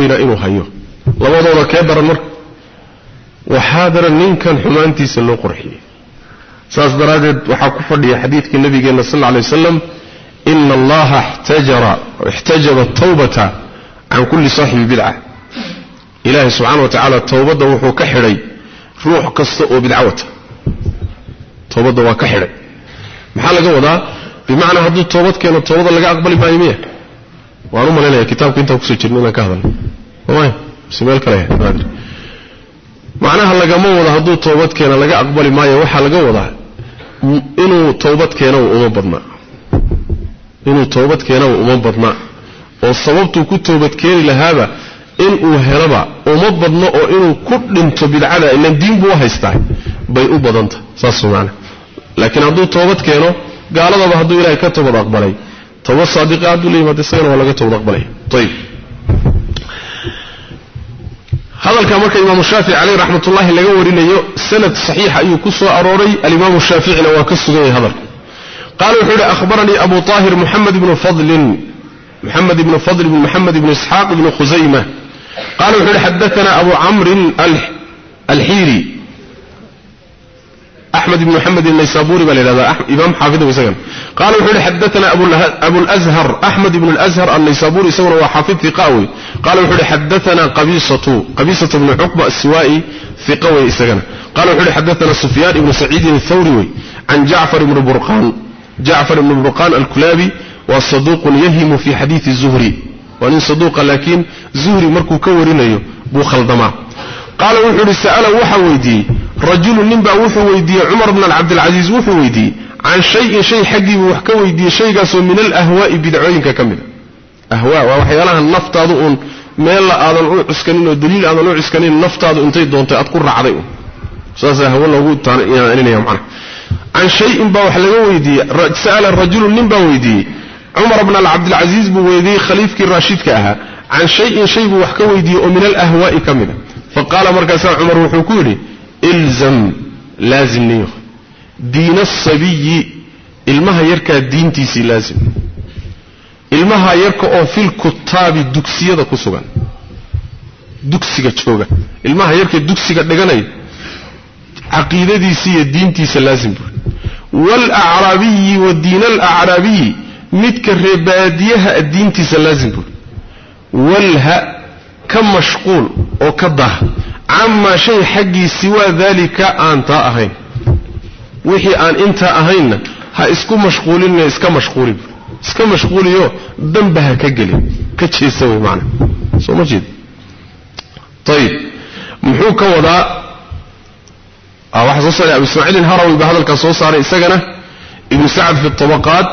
weynaa inuu hayo labadooda kee daran marka waxaa daran ninkan xumaantiisa loo qorxiyey saas daraaddeed waxaa ku fadhiya xadiidkii nabigeenna sal lla alay wasalam ina allaha ixtajara ixtajaba tawbata can kulli saaxibi bidca ilaahay subxana wa tacaala towbadda wuxuu ka xidhay ruux kasta oo bidca wata towbadda waa ka xidhay maxaa laga wadaa bimacnaa hadduu toobad keeno toobada laga aqbali maayo miya waan u malaynaya kitaabka intaan kusoo jirno inaan ka hadalno maya mise meel kale maadir macnaha lagama wado hadduu toobad keena laga aqbali maayo waxaa laga wadaa inuu toobad keenow uma badnaa inuu toobad keenow uma badnaa oo sababtuu ku toobad keeni lahaaba inuu helaba uma badno oo inuu ku dhinto bidcada ilan diin buu u haystaa bay u badanta saas maana laakiin hadduu toobad keeno قال هذا هذا إلهي كتب أقبلي توا الصادق عبد الله يمت السيارة ولا كتب أقبلي طيب هذا الكامرك الإمام الشافعي عليه رحمة الله اللي قول إنه سنة صحيحة أي كسوة أروري الإمام الشافعي لو كسوة هذا قال وحيد أخبرني أبو طاهر محمد بن فضل محمد بن فضل بن محمد بن إسحاق بن خزيمة قالوا وحيد حدثنا أبو عمرو الحيري أحمد بن محمد النيسابوري بل هذا إمام حافظه وسجن. قالوا حول حدثنا أبو, أبو الأزهر أحمد بن الأزهر النيسابوري سورة وحافظ ثقاوي. قالوا حول حدثنا قبيصة قبيصة بن حقبة السوائي ثقاوي سجن. قالوا حول حدثنا سفيان بن سعيد الثوري عن جعفر بن برقان جعفر بن برقان الكلابي وصدوق يهم في حديث الزهري. وإن صدوق لكن زهري مركو كورينيو بو خلدماء قال وحر سأل وحويدي رجل النبى وحويدي عمر بن العبد العزيز وحويدي عن شيء شيء حقي وحكويدي شيء قص من الأهواء بدعوين كاملة أهواء وحيلها النفط هذا ما لا هذا نوع عسكرين الدليل هذا نوع عسكرين النفط هذا أنتي دون تأذكر عليه سأذهب والله وجود تان يعني معنا. عن شيء بوح لجويدي سأل الرجل النبى ويدي. عمر بن العبد العزيز بويدي خليفك الراشد كأها. عن شيء شيء وحكويدي ومن الأهواء كاملة faqaala markaasaa cumar wuxuu ku yidhi ilzam laazimniyo diina asabiyi ilmaha yarkaa diintiisii laazim. Ilmaha yarka oo fil kutaabi dugsiyada ku sugan. Dugsiga jooga. Ilmaha yarka dugsiga dhiganaya caqiidadiisa iyo diintiisa laazim buui waalacraabiyi wa diina alacraabiyi midka reebaadiyaha diintiisa laazim buui daalika aan taa ahayn wixii aan intaa ahaynna ha isku mashquulinna iska mashquuli iska mashquuliyo danba ha ka gelin ka jeesa wey maana soo ma jeed ayib muxuu ka wadaa waxaa soo saaray abu ismaaciil ilharawi baa hadalkaa soo saaray isagana ibnu sacad fi tabaqaat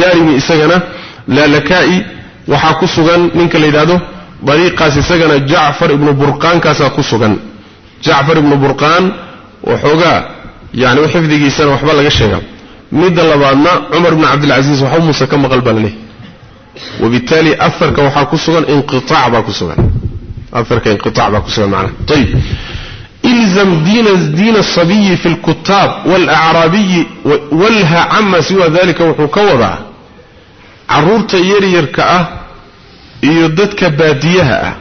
daarimi isagana laalakaa'i waxaa ku sugan ninka la yidhaahdo طريقة سيسغنا جعفر ابن برقان كاسا كوسغن جعفر ابن برقان وحوغا. يعني وحفدي سنه وحبا لا شيغا. ميد لبادنا عمر بن عبد العزيز وحمص كما قلب له وبالتالي اثر كوحا كوسغن انقطاع با كوسغن اثر كانقطاع با كوسغن معنا. طيب. إلزم دين الدين الصبي في الكتاب والأعرابي ولها عما سوى ذلك وحكوضا عرورة يريركا ah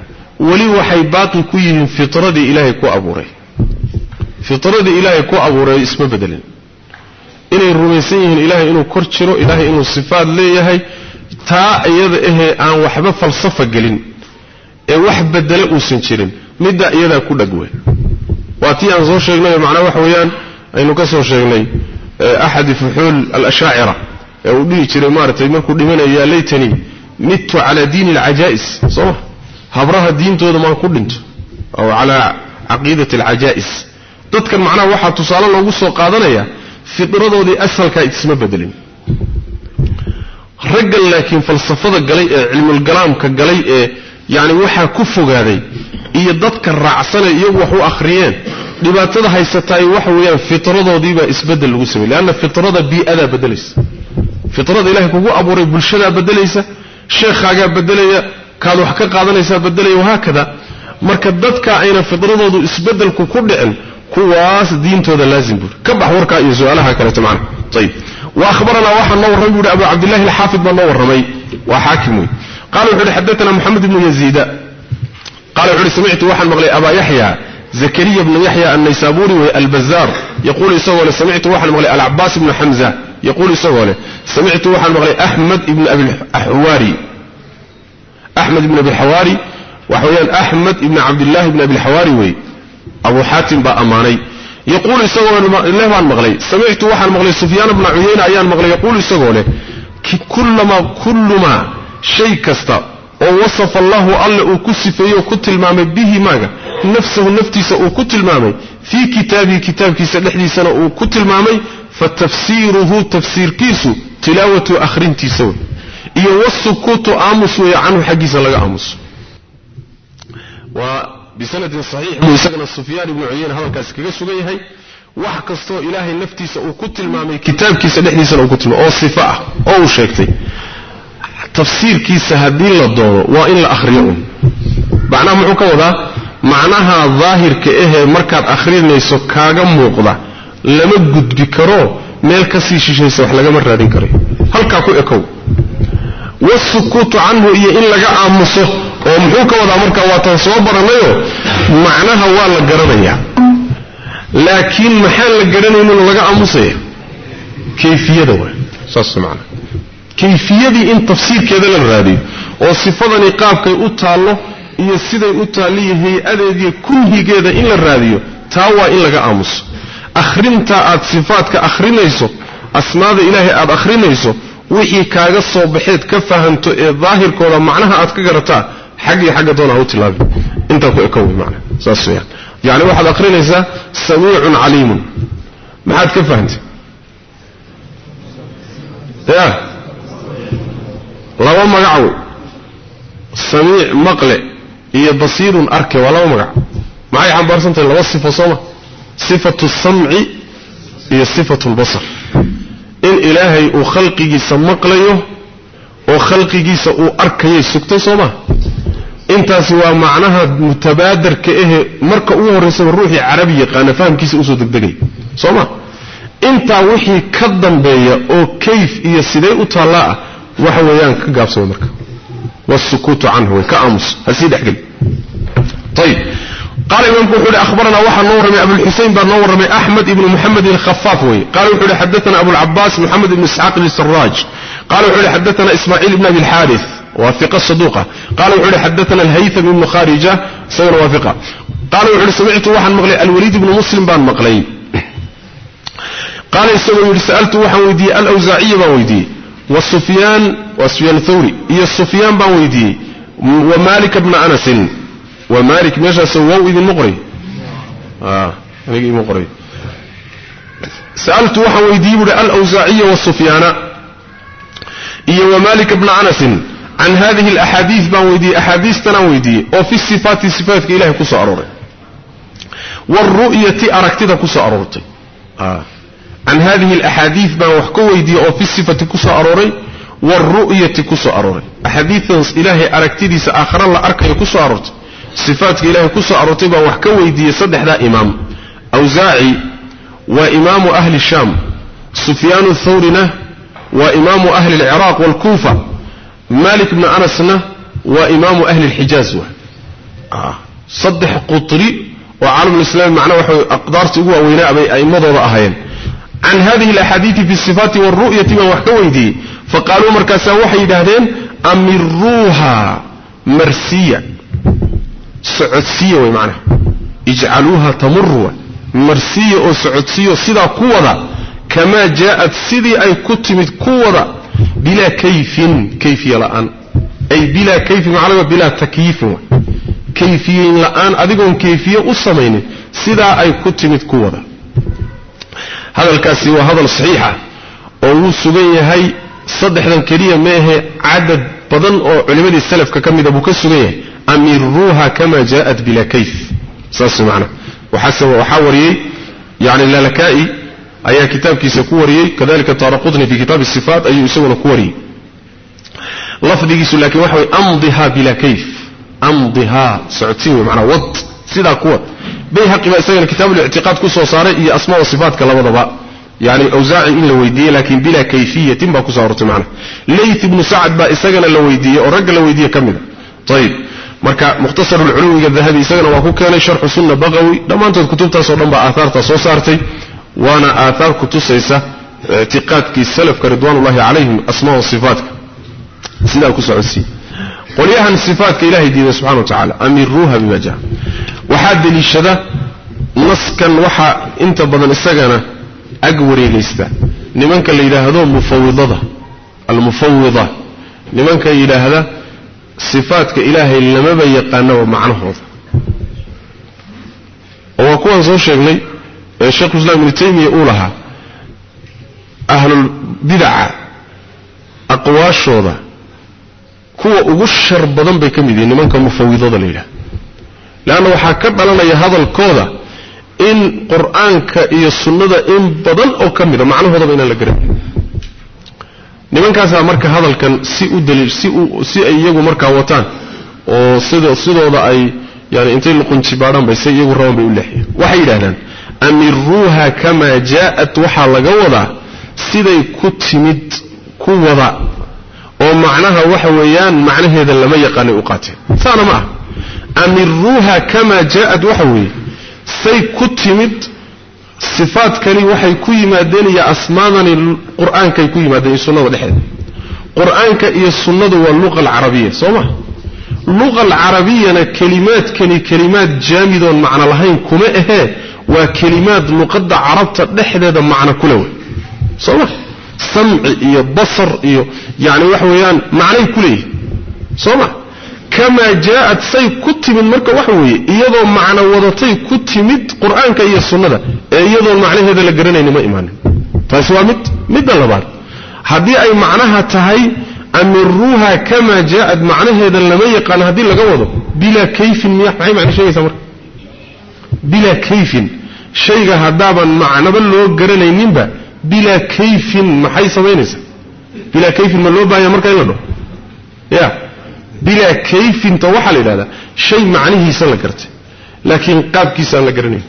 fitradii ilaahay ku abuuray isma bedelin inay rumaysan yihiin ilaahay inuu kor jiro ilaahay inuu sifaad leeyahay taa iyada ahee aan waxba falsafa gelin ee wax bedele uusan jirin midda iyadaa ku dhag wey waa tii aan soo sheegnay macnaa waxa weeyaan aynu ka soo sheegnay axadi fuxuul alashaacira ee uu dhihi jiray maaratay markuu dhimanaya yaa نت على دين العجائز. صح؟ هبرها الدين تود ما نقول قلنت أو على عقيدة العجائز. تذكر معناه واحد تصال الله وصل قاضنيا في قرضه دي أسهل اسمه بدلين. رجل لكن فلسفة الجلي علم الجرام كجلي يعني واحد كفوا هذه هي تذكر رعسنا يوحو آخرين لما تضح ستاي وحو يعني في طرده دي بإسبدل الوسمي لأن في طرده بيئة بدلس في طرده إلهي كوهو أبوري بلشدة بدليسة. شيخ حاجة بدلية كانوا حكى قادنا ليس بدلية وهكذا. مركب دتك عين في ضرورة ذو إسبدل كوكبلن كواس دين هذا لازم بور كم حوار كأي سؤال هكذا تمام طيب. وأخبرنا واحد الله الرجل أبو عبد الله الحافظ الله الرمي وحاكمه. قالوا قد حدثنا محمد بن يزيد. قال قد سمعت واحد مغلي أبا يحيى زكريا بن يحيى النيسابوري البزار يقول يسوى لسمعت واحد مغلي العباس بن حمزة. يقول استغفر سمعت واحد مغري أحمد ابن أبي الحواري. أحمد ابن أبي الحواري وحويان أحمد ابن عبد الله ابن أبي الحواري وي. أبو حاتم بأماني يقول استغفر الله عن مغري سمعت واحد مغري سفيان بن عيينة عيان مغري يقول استغفر كلما كلما شيء كست ووصف الله ألا أكسفه وكتل ما به ماذا؟ Fii kitaabihi kitaabkiisa dhexdiisana uu ku tilmaamay fa tafsiiruhu tafsiirkiisu tilaawatu akhrintiisa wey iyo wasukuutu aamus weeye canhu xaggiisa laga aamuso waa bisanadin saxiix buu isagana sufyaan ibnu cuyeyne hadalkaasi kaga sugan yahay wax kastoo ilaahay naftiisa uu ku tilmaamay kitaabkiisa dhexdiisana uu ku tilmaamay oo sifo ah oo uu sheegtay tafsiirkiisa haddii la doono waa in la akhriyo un macnaha muxuu ka wadaa macnaha daahirka ahee markaad akhrinayso kaaga muuqda lama gudbi karo meel ka sii shishaysa wax lagama raadin karayo halkaa ku ekow. Wasukuutu canhu iyo in laga aamuso oo muxuu ka wadaa marka waatan soo baranayo macnaha waa la garanayaa. Laakiin maxaan la garanaynin laga aamusaya? Kayfiyada waa saas macana kayfiyadii in tafsiirkeeda la raadiyo oo sifadani qaabkay u taallo iyo siday u taalliyo hay'adeediyo kunhigeeda in la raadiyo taa waa in laga aamuso. Akhrintaa aad sifaadka akhrinayso asmaada ilaahay aad akhrinayso wixii kaaga soo baxeed ka fahanto ee daahirkooda macnaha aad ka garataa xaggii xagga doona ha u tilaabin intaa ku ekow man saas weyaan yacni waxaad akhrinaysaa samiicun caliimun. Maxaad ka fahantay ya. Laba magac wey. Samiic maqle iyo basiirun arke waa laba magac. Maxay xambaarsan tahay laba sifo sooma? Sifatu samci iyo sifatu lbasar in ilaahay uu khalqigiisa maqlayo oo khalqigiisa uu arkayay sugtay soo maa intaasi waa macnaha mutabaadarka ahe marka ugu horraysaba ruuxii carabi yaqaana fahamkiisa u soo degdegay. Soo ma intaa wixii ka dambeeya oo kayf iyo sidee u taallaa ah waxa weeyaan ka gaabsama marka والسكوت عنه كأمس. هل سيد أحقل طيب. قال إمام بوحول أخبرنا واحد نور رمي أبو الحسين بن نور رمي أحمد بن محمد الخفافوي قال إمام حدثنا أبو العباس محمد بن السعاق للسراج قال إمام حدثنا إسماعيل بن أبي الحارث وافق الصدوقة. قال إمام حدثنا الهيث بن مخارجة سير وافقة قال إمام سمعت واحد مغلي الوليد بن مسلم بن مغلي قال إمام سألت واحد ويدي الأوزاعية ويدي والصفيان وسفيان الثوري. هي السفيان باويدي ومالك بن أنس. ومالك ماذا سووا إذن مغري آه نجي مغري سألت وحا ويديب الأوزاعية والسفيانة إيه ومالك بن أنس. عن هذه الأحاديث بن ويدي. أحاديث تنويدي وفي الصفات صفات إلهي كسو أروري. والرؤية أركتها كسو آه. عن هذه الأحاديث باوحكو ويدي. وفي الصفات كسو أروري. والرؤية كسو أروري. أحاديث إلهي أركتدي سآخر الله أركي كسو أرورت. صفاتك إلهي كسو أرورتيبا وحكوي دي صدح ذا إمام. أوزاعي وإمام أهل الشام. سفيان الثورنة وإمام أهل العراق والكوفة. مالك بن أنسنا وإمام أهل الحجاز. آه. صدح قطري وعالم الإسلام معنا وحو أقدارتي هو ويناء أي مضوضة أهين. عن هذه الأحاديث في الصفات والرؤية ما وحكوي دي فقالوا مركزا وحي دهدين أمروها مرسيا سعودسية ويمعنى اجعلوها تمروا مرسية أو سعودسية صدا قوة. كما جاءت سيدي أي كتمت قوة. بلا كيف كيف يلعن أي بلا كيف معلومة بلا تكييف. كيفية لآن أذيكم كيفية أصمين سيدا أي كتمت قوة. هذا الكاسي وهذا الصحيح. أولو السبيل هي صدح ذا كريه ما هي عدد بدن علماء السلف ككم إذا بكسرية أمروها كما جاءت بلا كيف صار معنا وحسب وحاوري يعني لا لكائي أي كتاب كيس كوري كذلك تارقضني في كتاب الصفات أي يسون كوري لفظ يسون لكن وحوي أمضها بلا كيف أمضها سعتي معنا وط سيدا كوت بيها قبائل كتاب الاعتقاد كسر صار هي أسماء وصفات كلا ضباط يعني أوزاعي إلا ويدية لكن بلا كيفية ما كسرت معنا. ليث بن سعد با إساقنا لا ويدية ورقل ويدية كمدة طيب مركا مختصر العلوم الذهب إساقنا وهو كان شرح سنة بغوي. لما أنت كتبت صورنا بآثار تصوصارتي وأنا آثار كتب سيسا اعتقاد آه، كي السلف كردوان الله عليهم أسماء الصفات سنة كسر السي قل من الصفات كإلهي دينا سبحانه وتعالى أميروها بمجاه بمجا. وحاد للشدة نسكا وحا انت بدن إساقنا ag wareegaysta. Nimanka la yidhaahdo mufawidada. Almufawida. Nimanka yidhaahda sifaatka ilaahay lamaba yaqaanaba macnahooda. Oo waa kuwaan soo sheegnay ee sheikhulislaam ibnu taymiya uu lahaa. Ahlulbidaca aqwaashooda kuwa ugu shar badan bay ka mid yihiin nimanka mufawidada la yidhahda leanna waxaa ka dhalanaya hadalkooda in qur'aanka iyo sunnada in badan oo ka mida macnahoodaba inaan la garanay nimankaasaa marka hadalkan si u daliil si ay iyagu markaa wataan oo sidooda ay yani intay luqunjibaadhaan bay say iyagu rabaan bay u leexiyeen waxay yidhahdaan amiruuha kamaa jaa'at waxaa laga wadaa siday ku timid ku wada oo macnaha waxa weeyaan macnaheeda lama yaqaanay u qaateen. Saana ma ah. Amiruuha kamaa jaa'at waxa weeye سي كتمد صفات كلي وحي كوي ما دنيا أسمانا القرآن كي كوي ما دنيا السنة ودحيد. القرآن كي السنة واللغة العربية صوما اللغة العربية كلمات كني كلمات جامدة معنى لهين كما إهاء وكلمات لقد عربت دحيدة معنى كلها. صوما سمع إيه بصر إيه يعني وحويان معنى كله صوما kamaa jaa'at say ku timid marka waxa weeye iyadoo macno wadatay ku timid qur'aanka iyo sunnada ee iyadoon macnaheeda la garanayni ma imaanin. Taasi waa mid midda labaad. Haddii ay macnaha tahay amiruuha kamaa jaa'at macnaheeda lama yaqaano haddii laga wado bilaa kayfin miya maxay macno sheegaysaa marka? Bilaa kayfin. Shayga haddaaban macnaba loo garanayninba bilaa kayfin maxay samaynaysaa? Bilaa kayfin ma loo marka in la بلا كيف انت وحل إلى هذا. شيء معنيه سنقرت لكن قابك سنقرني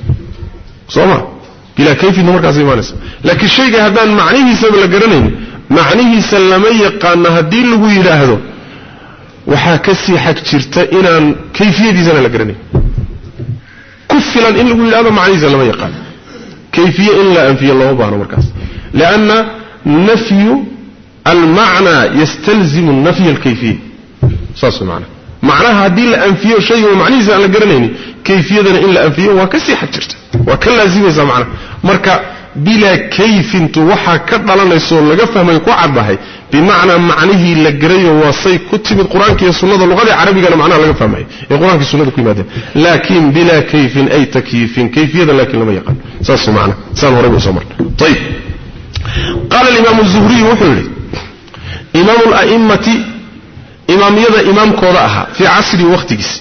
صحبا بلا كيف انت مركز ايمانس لكن الشيء هذا معنيه سنقرني معنيه سلمي قانها دين له إلى هذا. وحاكسي حك ترتا إلى كيف يدي سنقرني كفلا إن له إلى هذا معنيه لما يقال كيف الا أنفي الله بانه مركز. لأن نفي المعنى يستلزم النفي الكيفيه saas man macnaha haddii la anfiyo shayga macnihiisa aan la garanaynin kayfiyadana in la anfiyo waa ka sii xad jirta waa ka laazimaysaa macnaha marka bilaa kayfintu waxaa ka dhalanaysaoo laga fahmay ku caddahay bimacnaa macnihii la garayo waa say ku timid qur'aanka iyo sunnada luqadii carabigana macnaha laga fahmay. Ee qur'aanka sunnada ku yimaadeen. Laakiin bilaa kayfin ay takyiifin kayfiyada laakiin lama yaqaan. Saas macna. Saan horayba u soo marnay ayib qaala alimaamu zuhriyu wuxuu yidhi imaamu la'immati imaamyada imaamkooda ahaa fii casrii wakhtigiisi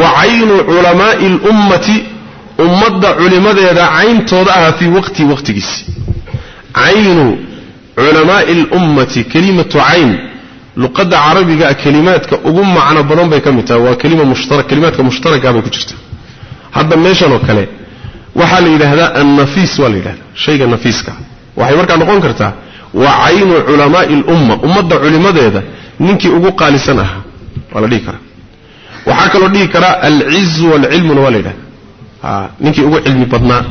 wa caynu culamaa'i alummati ummadda culimadeeda cayntooda ahaa fii waqtii wakhtigiisi caynu culamaa'i alummati kelimatu cayn luqadda carabiga kelimaadka ugu macno badan bay ka mid tahay waa kelima mushtara kelimaadka mushtaraka bay ku jirta. Hadda meeshan oo kale waxaa la yidhaahdaa annafiis waa la yidhahdaa shayga nafiiska. Waxay markaa noqon kartaa wa caynu culamaa'i alumma ummadda culimadeeda ninkii ugu qaalisan ahaa waa la dhihi karaa waxaa kaloo dhihi karaa alcizu waalcilmuna waa la yidhahda ninkii ugu cilmi badnaa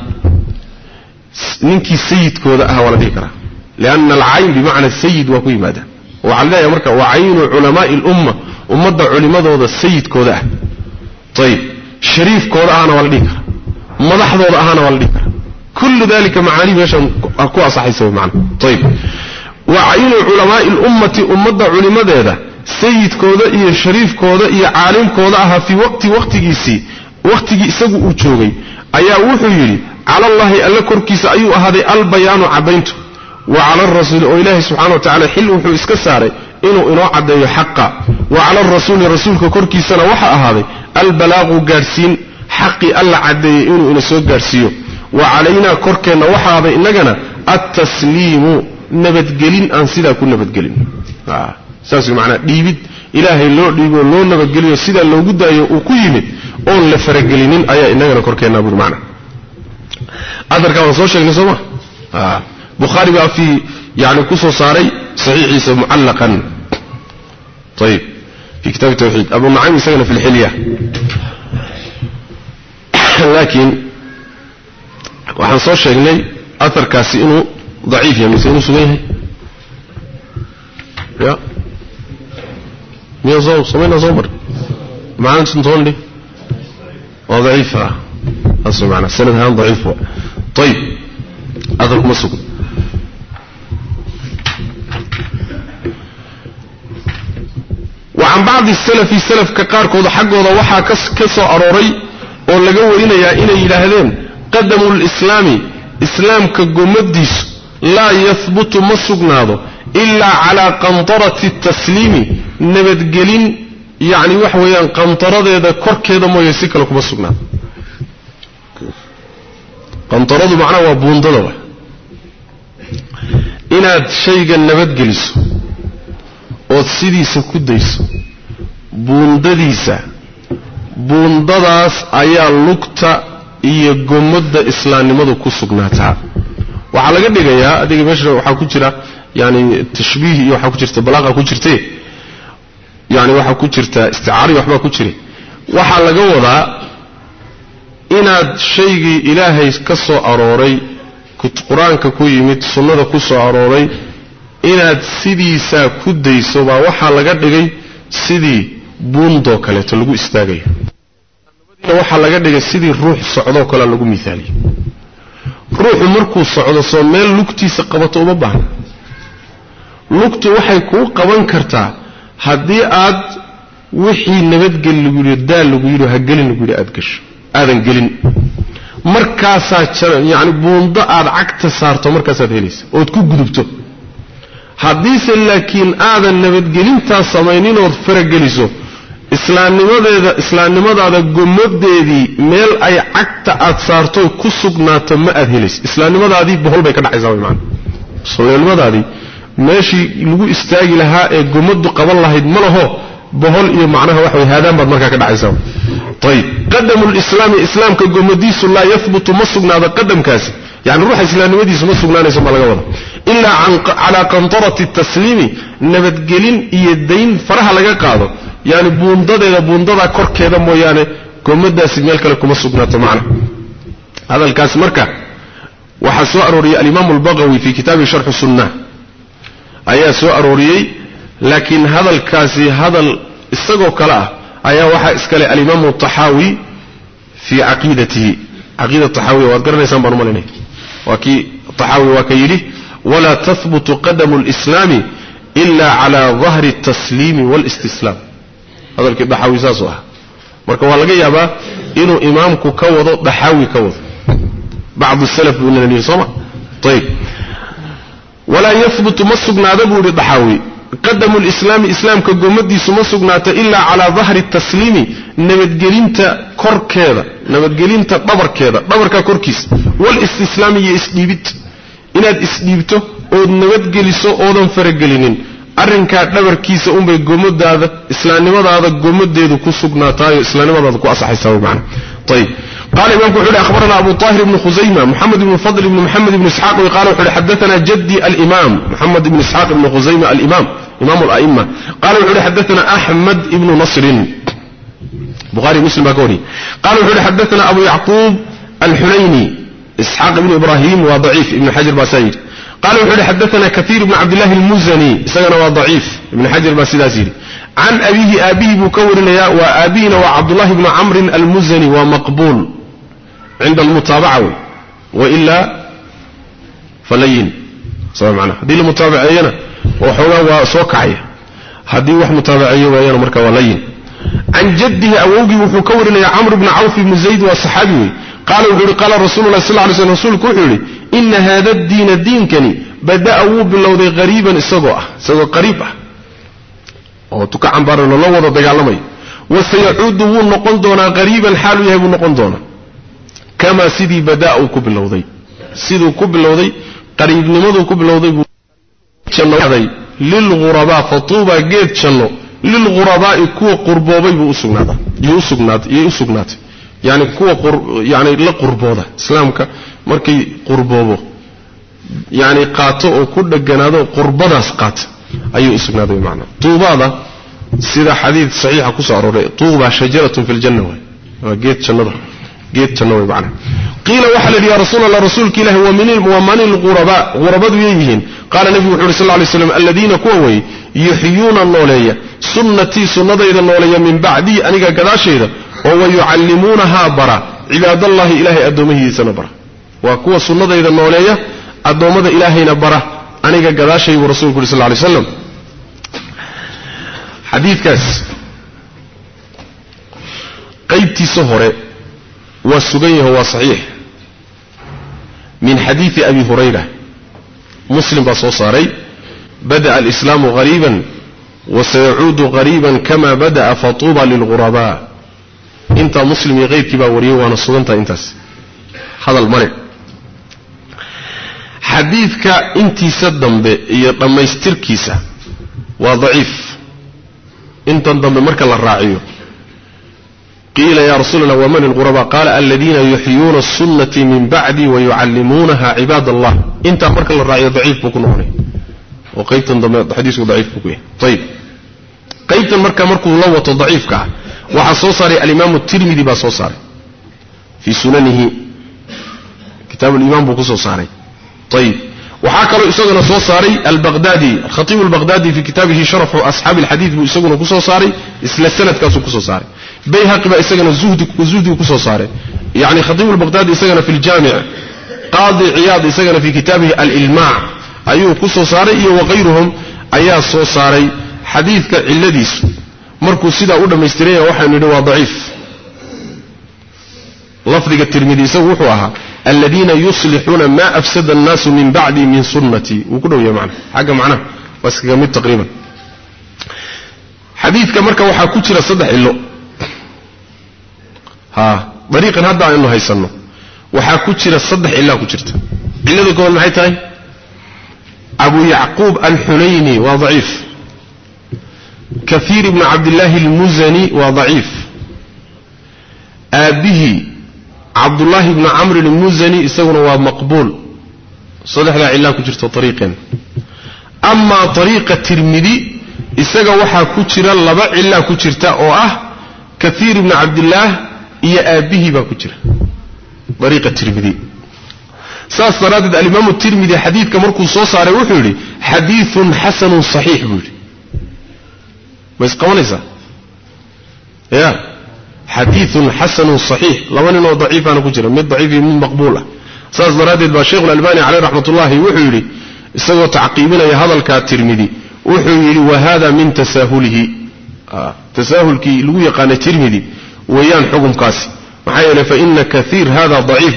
ninkii sayidkooda aha waa la dhihi karaa lianna alcayn bimacna sayid waa ku yimaada waxaa la leeyahay marka wa caynu culamaa'i alumma ummadda culimadooda sayidkooda ah ayib shariifkooda ahana waa la dhihi karaa madaxdooda ahana waa la dhihi karaa kullu dalika macaanii meeshan ku asaxaysa way macana ayib wa caynu culamaa'i lummati ummadda culimadeeda sayidkooda iyo shariifkooda iyo caalimkooda ahaa fii waqti wakhtigiisii wakhtigii isagu uu joogay. Ayaa wuxuu yidhi cala allahi alla korkiisa ayuu ahaaday albayaanu caddayntu. Wa cala arasuuli oo ilaahay subxana wa tacala xil wuxuu iska saaray inuu inoo caddeeyo xaqa. Wa cala arasuuli rasuulka korkiisana waxaa ahaaday albalaaqu gaadhsiin xaqii alla caddeeyey inuu ina soo gaadhsiiyo. Wa calaynaa korkeenna waxaa ahaaday innagana altasliimu nabadgelin aan sidaa ku nabadgelin. Saas way macnaa dhiibid ilaahay loo dhiiboo loo nabadgeliyo sidaa loogu daayo uu ku yimid oon la faragelinin ayaa inagana korkeennaa buuri macna aarkaa waan soo sheegnay soo ma? Bukhaari baa fii yani ku saaray saxiixiisa mucallaqan. Ayib fi kitaab tawxiid. Abu nacaym isagana fi laakiin waxaan soo sheegnay aarkaasi inuu ضعيف يعني، يا. مسيء نسويه يا مين زوم سمين زوبر؟ معان سنتون لي وضعيفة آه، آه. أصل معنا السند هان ضعيف. طيب أذرك مسوك وعن بعض السلف السلف كقارك وضا حق وضا وحا كس كس أروري ولقوا إنا يا إنا إلى هذين قدموا الإسلامي إسلام كقمديس laa yahbutu ma sugnaado ilaa calaa qantarati tasliimi nabadgelin yacni waxa weeyaan qantaradeeda korkeeda mooye si kale kuma sugnaado. Qantaradu macnaha waa buundada wa inaad shayga nabadgeliso ood sidiisa ku dayso buundadiisa buundadaas ayaa lugta iyo gomadda islaamnimadu ku sugnaataa waxaa laga dhigayaa adiga meesha waxaa ku jira yani tashbiih iyo waxaa ku jirta balaaqa ku jirte yani waxaa ku jirta isticaari waxbaa ku jira waxaa laga wadaa inaad shaygii ilaahay ka soo arooray qur'aanka ku yimid sunnada ku soo arooray inaad sidiisaa ku dayso baa waxaa laga dhigay sidii buundoo kaleeto lagu istaagayo waxaa laga dhigay sidii ruux socdoo kalea lagu miaaliyo ruuxu markuu socdo soo meel lugtiisa qabato uma baahna. Lugtu waxay kuu qaban kartaa haddii aad wixii nabadgeli lagu yidhi daal lagu yidhi hagelin lagu yidhi aad gasho aadan gelin. Markaasaa yani buundo aad cagta saarto markaasaad helaysa ood ku gudubto. Haddiise laakiin aadan nabadgelintaa samayninoood farageliso islaamnimadeeda islaamnimadaada gomadeedii meel ay cagta aad saarto ku sugnaato ma aad helaysa islaamnimadaadii bohol bay ka dhacaysaa way maana islaamnimadaadii meeshii lagu istaagi lahaa ee gomadu qaban lahayd ma laho bohol iyo macnaha waxa way haadaan baad markaa ka dhacaysaa ayib qadamu lislaami islaamka gomadiisu laa yahbutu ma sugnaado qadamkaasi yani ruuxa islaamnimadiisu ma sugnaanayso ma laga wada ilaa calaa qantarati tasliimi nabadgelin iyo dayn faraha laga qaado يعني بوندده ده بوندده كور كده مو يعني قمده سيميل كلا كما سبناته معنا. هذا الكاس مركة وحسو أروري الإمام البغوي في كتاب شرح السنة. أيها سو أروري لكن هذا الكاس هذا استقو كلا. أيها واحد إسكال الإمام الطحاوي في عقيدته. عقيدة الطحاوي وادقرنا يسان برمالينه وكي الطحاوي وكيله ولا تثبت قدم الإسلام إلا على ظهر التسليم والإستسلام. Hadalkii daxaawi saasuu ah. Marka waa laga yaabaa inuu imaamku ka wado daxaawi ka wado. Bacdu salaf buu inana yihi sooma? Ayib walaa yahbutu ma sugnaada buu yihi daxaawi qadamu lislaami islaamka gomadiisu ma sugnaata ilaa calaa dahri tasliimi nabadgelinta korkeeda nabadgelinta dhabarkeeda dhabarka korkiisa. Walistislaami iyo isdhiibid inaad isdhiibto ood nabadgeliso oodan faragelinin arinka dhabarkiisa umbay gumadaada islaanimadaada gumadeedu ku sugnataa islaanimadaadu ku asaxaysaa macna tayib قال إمامك حول أخبرنا أبو طاهر بن خزيمة محمد بن فضل بن محمد بن إسحاق وقال حول حدثنا جدي الإمام محمد بن إسحاق بن خزيمة الإمام إمام الأئمة قال حول حدثنا أحمد بن نصر بغاري مسلم باكوني قال حول حدثنا أبو يعقوب الحليني إسحاق بن إبراهيم وضعيف بن حجر باسير قال وحده حدثنا كثير بن عبد الله المزني سجن وضعيف من حجر البسيلازيري عن أبيه أبيه بكور لياء وأبينا وعبد الله بن عمرو المزني ومقبول عند المتابعة وإلا فلين. صلى معنا هذه المتابعة هنا وحوها وسوكعية هذه وح متابعة وينا مركا ولين. عن جده أوجي وفكور لياء عمرو بن عوف بن زيد والصحابي قال وقال رسول الله صلى الله عليه وسلم رسول كحولي ina haada diina diinkani badaa wuu bilowday qariiban isagoo ah isagoo qariib ah oo tukacambaaran loola wada dagaalamay wasayacuudu wuu noqon doonaa qariiban xaalu yahay buu noqon doonaa kamaa sidii badaa uu ku bilowday siduu ku bilowday qariibnimaduu ku bilowday buuday lilghurabaa fatuubaa geed janno lilghurabaa'i kuwa qurboobay buu usugnaaday la qurbooda islaamka markay qurboobo yani qaato oo ku dheganaado qurbadaas qaata ayuu usugnaaday macnaa tuubaada sida xadiid saxiixa kusoo arooray tuuba shajaratun fi ljanna waay waa geed jannada geed janno way macnaa qiila waxaa la yidhi ya rasuul allah rasuulka ilahi waa mani lghurabaa ghurabadu yay yihiin qaala nebigu wuxu uhi sal lay slam aladiina kuwa weeye yuxyuuna nooleeya sunnatii sunnadayda nooleeya min bacdii aniga gadaashayda oo wayucallimuunahaa bara cibaadallahi ilaahay addoomahiisana bara. Waa kuwa sunnadayda nooleeya addoommada ilaahayna bara aniga gadaashay buu rasulku uhi sal lay slam xadiidkaas qaybtiisa hore waa sugan yaho waa saxiix. Min xadiidi abi hurayra muslim baa soo saaray bada'a alislaamu hariiban wasayacuudu hariiban kama bada'a fatuuba lilghurabaa intaa muslim iyo keyrkii baa wariyey waana sugantahay intaas. Hadal male xadiidka intiisa dambe iyo dhammaystirkiisa waa daciif. Intan dambe marka la raaciyo qiila ya rasuul waman ilghurabaa qaala aladiina yuxyuuna sunnati min bacdi wayucallimuunaha cibaad allah intaa marka la raaciyo daciif buu ku noqonay. Oo qaybtan dambe xadiisku daciif buu ku yahay. Ayib qaybtan marka markuu la wato daciifka ah waxaa soo saaray alimaamu tirmidi baa soo saaray fii sunanihi. Kitaab limaan buu ku soo saaray. Ayib waxaa kaloo isaguna soo saaray albaqdaadi alkhatiibu albaqdaadi fii kitaabihi sharaxu asxaabi alxadiid buu isaguna ku soo saaray isla sanadkaasuu ku soo saaray. Bayhaqi baa isagana zuhdigu ku soo saaray. Yani khatiibu albaqdaadi isagana fi ljaamic qaadi ciyaad isagana fii kitaabihi alilmaac ayuu ku soo saaray iyo wakayruhum ayaa soo saaray xadiidka ciladiisu مركو سيدا أودا مستريه وحن يدوى ضعيف لفظك الترمذي سوحوها الذين يصلحون ما أفسد الناس من بعد من سنتي وكله يا معنى حاجة معنى بس كميت تقريبا حديث كمركو وحا كتر صدح اللو ها طريقا هدى انه هيسنه وحا كتر صدح إلا كترت إلا ذكوه المحيطة أبو يعقوب الحنيني وضعيف kahiir ibnu cabdillaahi almusani waa daciif aabbihii cabdullaahi ibnu camrin almusani isaguna waa maqbuul. Saddexdaa cilaa ku jirta ariiqeen amaa ariiqa tirmidi isaga waxaa ku jira laba cilaa ku jirta oo ah kahiir ibnu cabdillaah iyo aabbihii baa ku jira. Ariiqa tirmidi saas daraaddeed alimaamu tirmidi xadiidka markuu soo saaray wuxuu yidhi xadiidun xasanun saxiix buu yidhi ما يسقونيسا يا. حديث حسن صحيح. لو أنه ضعيف أنا كجرة من ضعيف من مقبولة. ساز نرادي الباشيخ الألباني عليه رحمة الله وحيري استوى تعقيبنا هذا الكاترمذي لي وهذا من تساهله. آه. تساهل كي لويق أنا ترمذي ويان حكم قاسي معينا فإن كثير هذا ضعيف.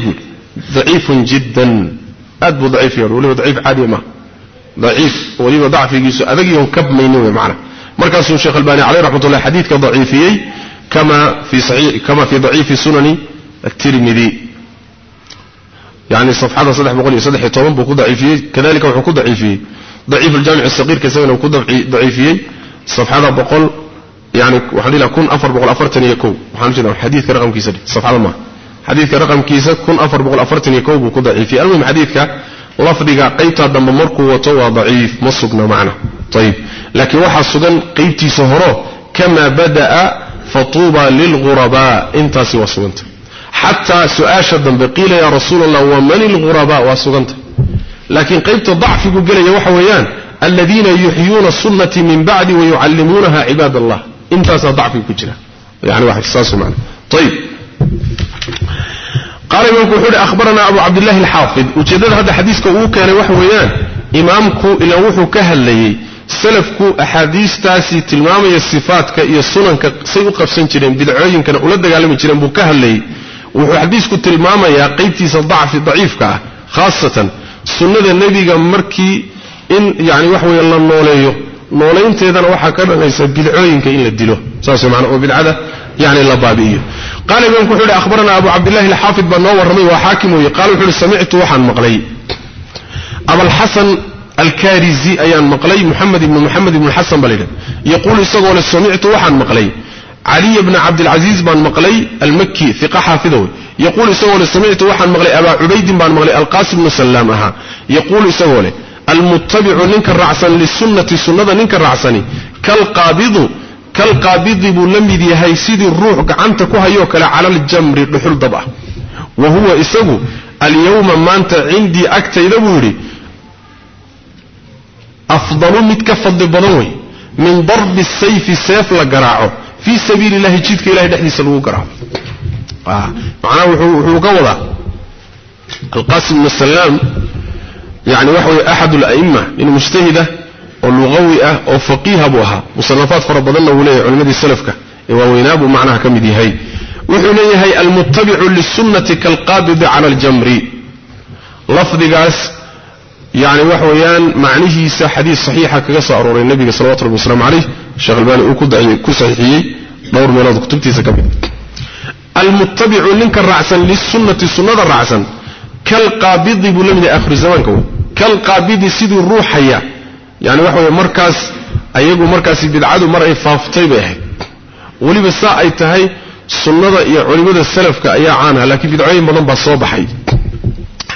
ضعيف جدا. أدب ضعيف يا يقول ضعيف عادي ما. ضعيف. وليه ضعف يجيسه أذكي ينكب مينوه معنا. مركز الشيخ الباني عليه رحمة الله حديث ضعيفي كما في صحيح كما في ضعيف سنن الترمذي. يعني صفحة صدح بقولي صدح يطوم بقول ضعيفي كذلك وحكو ضعيفي. ضعيف الجامع الصغير كسوي لو كو ضعيفي. صفحة بقول يعني وحدي لا كون أفر بقول أفرتني يكو وحامشنا حديث رقم كيسة. صفحة ما. حديث كرقم كيسة كون أفر بقول أفرتني يكو بقول ضعيفي. المهم حديثك لفظي قيتا دم مركو وتوى ضعيف. مصبنا معنا. طيب. لكن واحد سغن قيبتي سهره كما بدأ فطوبى للغرباء. انت سوى سغنت حتى سؤاشا بقيل يا رسول الله ومن الغرباء وسغنت لكن قيبت ضعف قل يا وحويان الذين يحيون السنة من بعد ويعلمونها عباد الله. انت ضعف كجلة يعني واحد ساس معنا طيب. قال ابن كحول أخبرنا أبو عبد الله الحافظ. وتجدد هذا حديث كأوكان يعني وحويان إمامك إلى وحو كهل ليه salafku axaadiistaasi tilmaamaya sifaatka iyo sunanka say u qabsan jireen bidcooyinkana ula dagaalami jireen buu ka hadlayey wuxuu xadiisku tilmaamayaa qaybtiisa dacfi daciifka ah khaasatan sunnada nebiga markii in yani waxa weeye la nooleeyo. Noolaynteedana waxaa ka dhanaysa bidcooyinka in la dilo saas man oo bidcada yani la baabi'iyo. Qaala imaamku wuxu uhi ahbaranaa abu cabdillahi alxaafid baa noo warramay waa xaakim weeye. Qaala wuxu uhi samictu waxaan maqlay. Abalxasan الكارزي أيان مقلي محمد بن محمد بن الحسن بليلا يقول استغول السمعت وحن مقلي. علي بن عبد العزيز بن مقلي المكي ثقة حافظه يقول استغول السمعت وحن مقلي أبا عبيد بن مقلي القاسم بن سلامها يقول استغول المتبع لنك الرعصا للسنة سنة لنك الرعصاني كالقابض كالقابض بلمدي هيسيد الروح عن تكوها يوكل على الجمر بحل ضبع وهو استغول اليوم ما أنت عندي أكتا إذا بوري أفضل متكفل الضبانوي من ضرب السيف السيف لقراعه في سبيل الله جيدك إلهي دحني سلوه قراعه. آه. معناه هو القاسم بن السلام يعني وحوي أحد الأئمة المجتهدة واللغوية وفقيها بها مصنفات فرب الله وليه علماء السلفك. إيوه ويناب معناها كم دي هاي. وحولي هاي المتبع للسنة كالقابض على الجمري لفظ قاس yani waxa weeyaan macnihiisa xadiis saxiixa kaga soo arooray nebiga salawatu rabbi waslamu caleyh sheekh albani uu ku saxiixiyey dhowr meelood kutubtiisa ka mid. Almuttabicu ninka raacsan lisunnati sunnada raacsan kalqaabidi buu la mid yahay akhiru zamaanka wey kalqaabidi sidii ruuxaya yani waxa weye markaas ayagu markaasi bidcadu mar ay faaftay bay ahayd. Weliba saa ay tahay sunnada iyo culimmada salafka ayaa caanaha laakiin bidcooyin badan baa soo baxay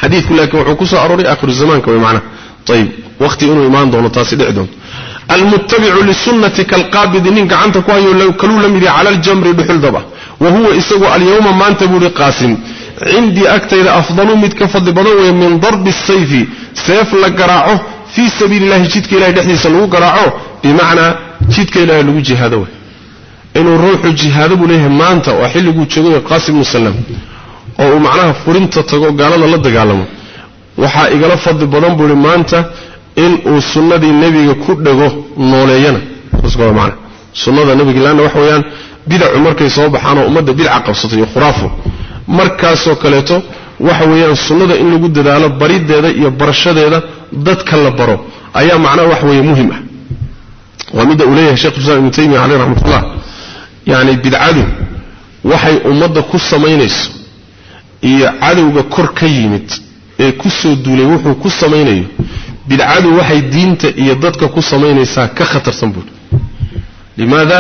حديث كله كوكوسا أروري آخر الزمان كوي معنا طيب وقتي إنه إيمان دون تاسد عدهم المتبع للسنة كالقابض إنك عنت كوي ولا كلو لم يري على الجمر بحل ذبه وهو استوى اليوم ما أنت قاسم. عندي أكثر أفضل من كفض بلوه من ضرب السيف. سيف قراعه في سبيل الله شتك إلى دحين سلو جراعه بمعنى شتك إلى الوجه هذا إنه روح الجهاد بليه ما أنت وحلي قوتشوي قاسم مسلم oo uu macnaha furinta tago gaalada la dagaalamo. Waxaa igala fadli badan buu maanta inuu sunnadii nebiga ku dhego nooleeyana. Man sunnada nebiga laanna waxa weeyaan bidacu markay soo baxaan oo ummadda bidca qabsato iyo khuraafo markaasoo kaleeto waxa weeyaan sunnada in lagu dadaalo barideeda iyo barashadeeda dadka la baro ayaa macnaha wax weeye muhiim ah. Waa midda uu leeyahay shekh islam ibnu taymiya caleyh raxmatullah yacni bidcadu waxay ummadda ku samaynayso iyo cadowga kor ka yimid ee ku soo duulay wuxuu ku samaynayo. Bidcadu waxay diinta iyo dadka ku samaynaysaa ka khatarsan buuri. Limaada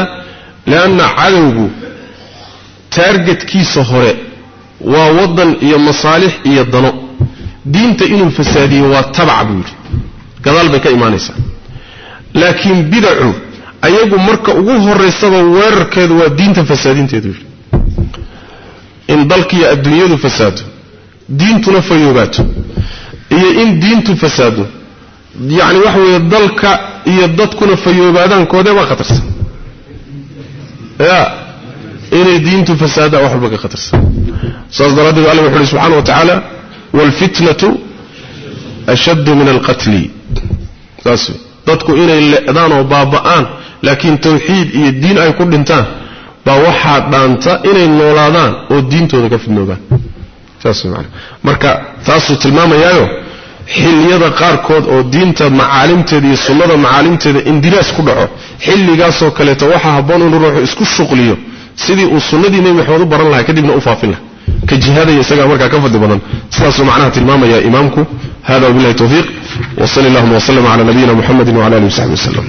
lianna cadowgu taargetkiisa hore waa waddan iyo masaalix iyo dano. Diinta inuu fasaadiyo waa tabac buu yidhi gadaal bay ka imaanaysaa. Laakiin bidacu ayagu marka ugu horaysaba weerarkeedu waa diinta fasaadinteedu. yidhi in dalkiiyo adduunyadu fasaado diintuna fayoobaato iyo in diintu fasaado yacni waxa weeye dalka iyo dadkuna fayoobaadaankoodee baa khatarsan. Ya inay diintu fasaadaan wax walba ka khatarsan. Saas daraaddeed alla wuxu uhi subxana wa tacaala waalfitnatu ashaddu min alqatli saas dadku inay le'daan oo baaba'aan laakiin tawxiid iyo diin ay ku dhintaan baa waxaa dhaanta inay noolaadaan oo diintooda ka fidnoobaan saas man marka taasuu tilmaamayaayo xilliyada qaarkood oo diinta macaalimteeda iyo sunnada macaalimteeda indiraas ku dhaco xilligaasoo kaleeto waxaa habboon inuu ruuxu isku shuqliyo sidii uu sunnadii nebi maxamed u baran lahaa kadibna u faafin laha ka jihaadaya isagaa markaa ka fadli badan sidaasuu macnaha tilmaamaya imaamku hada wabillahi tawfiiq wsali allahuma wslm cala nabiyina muxamedi wcala alihi wasaxbi waslem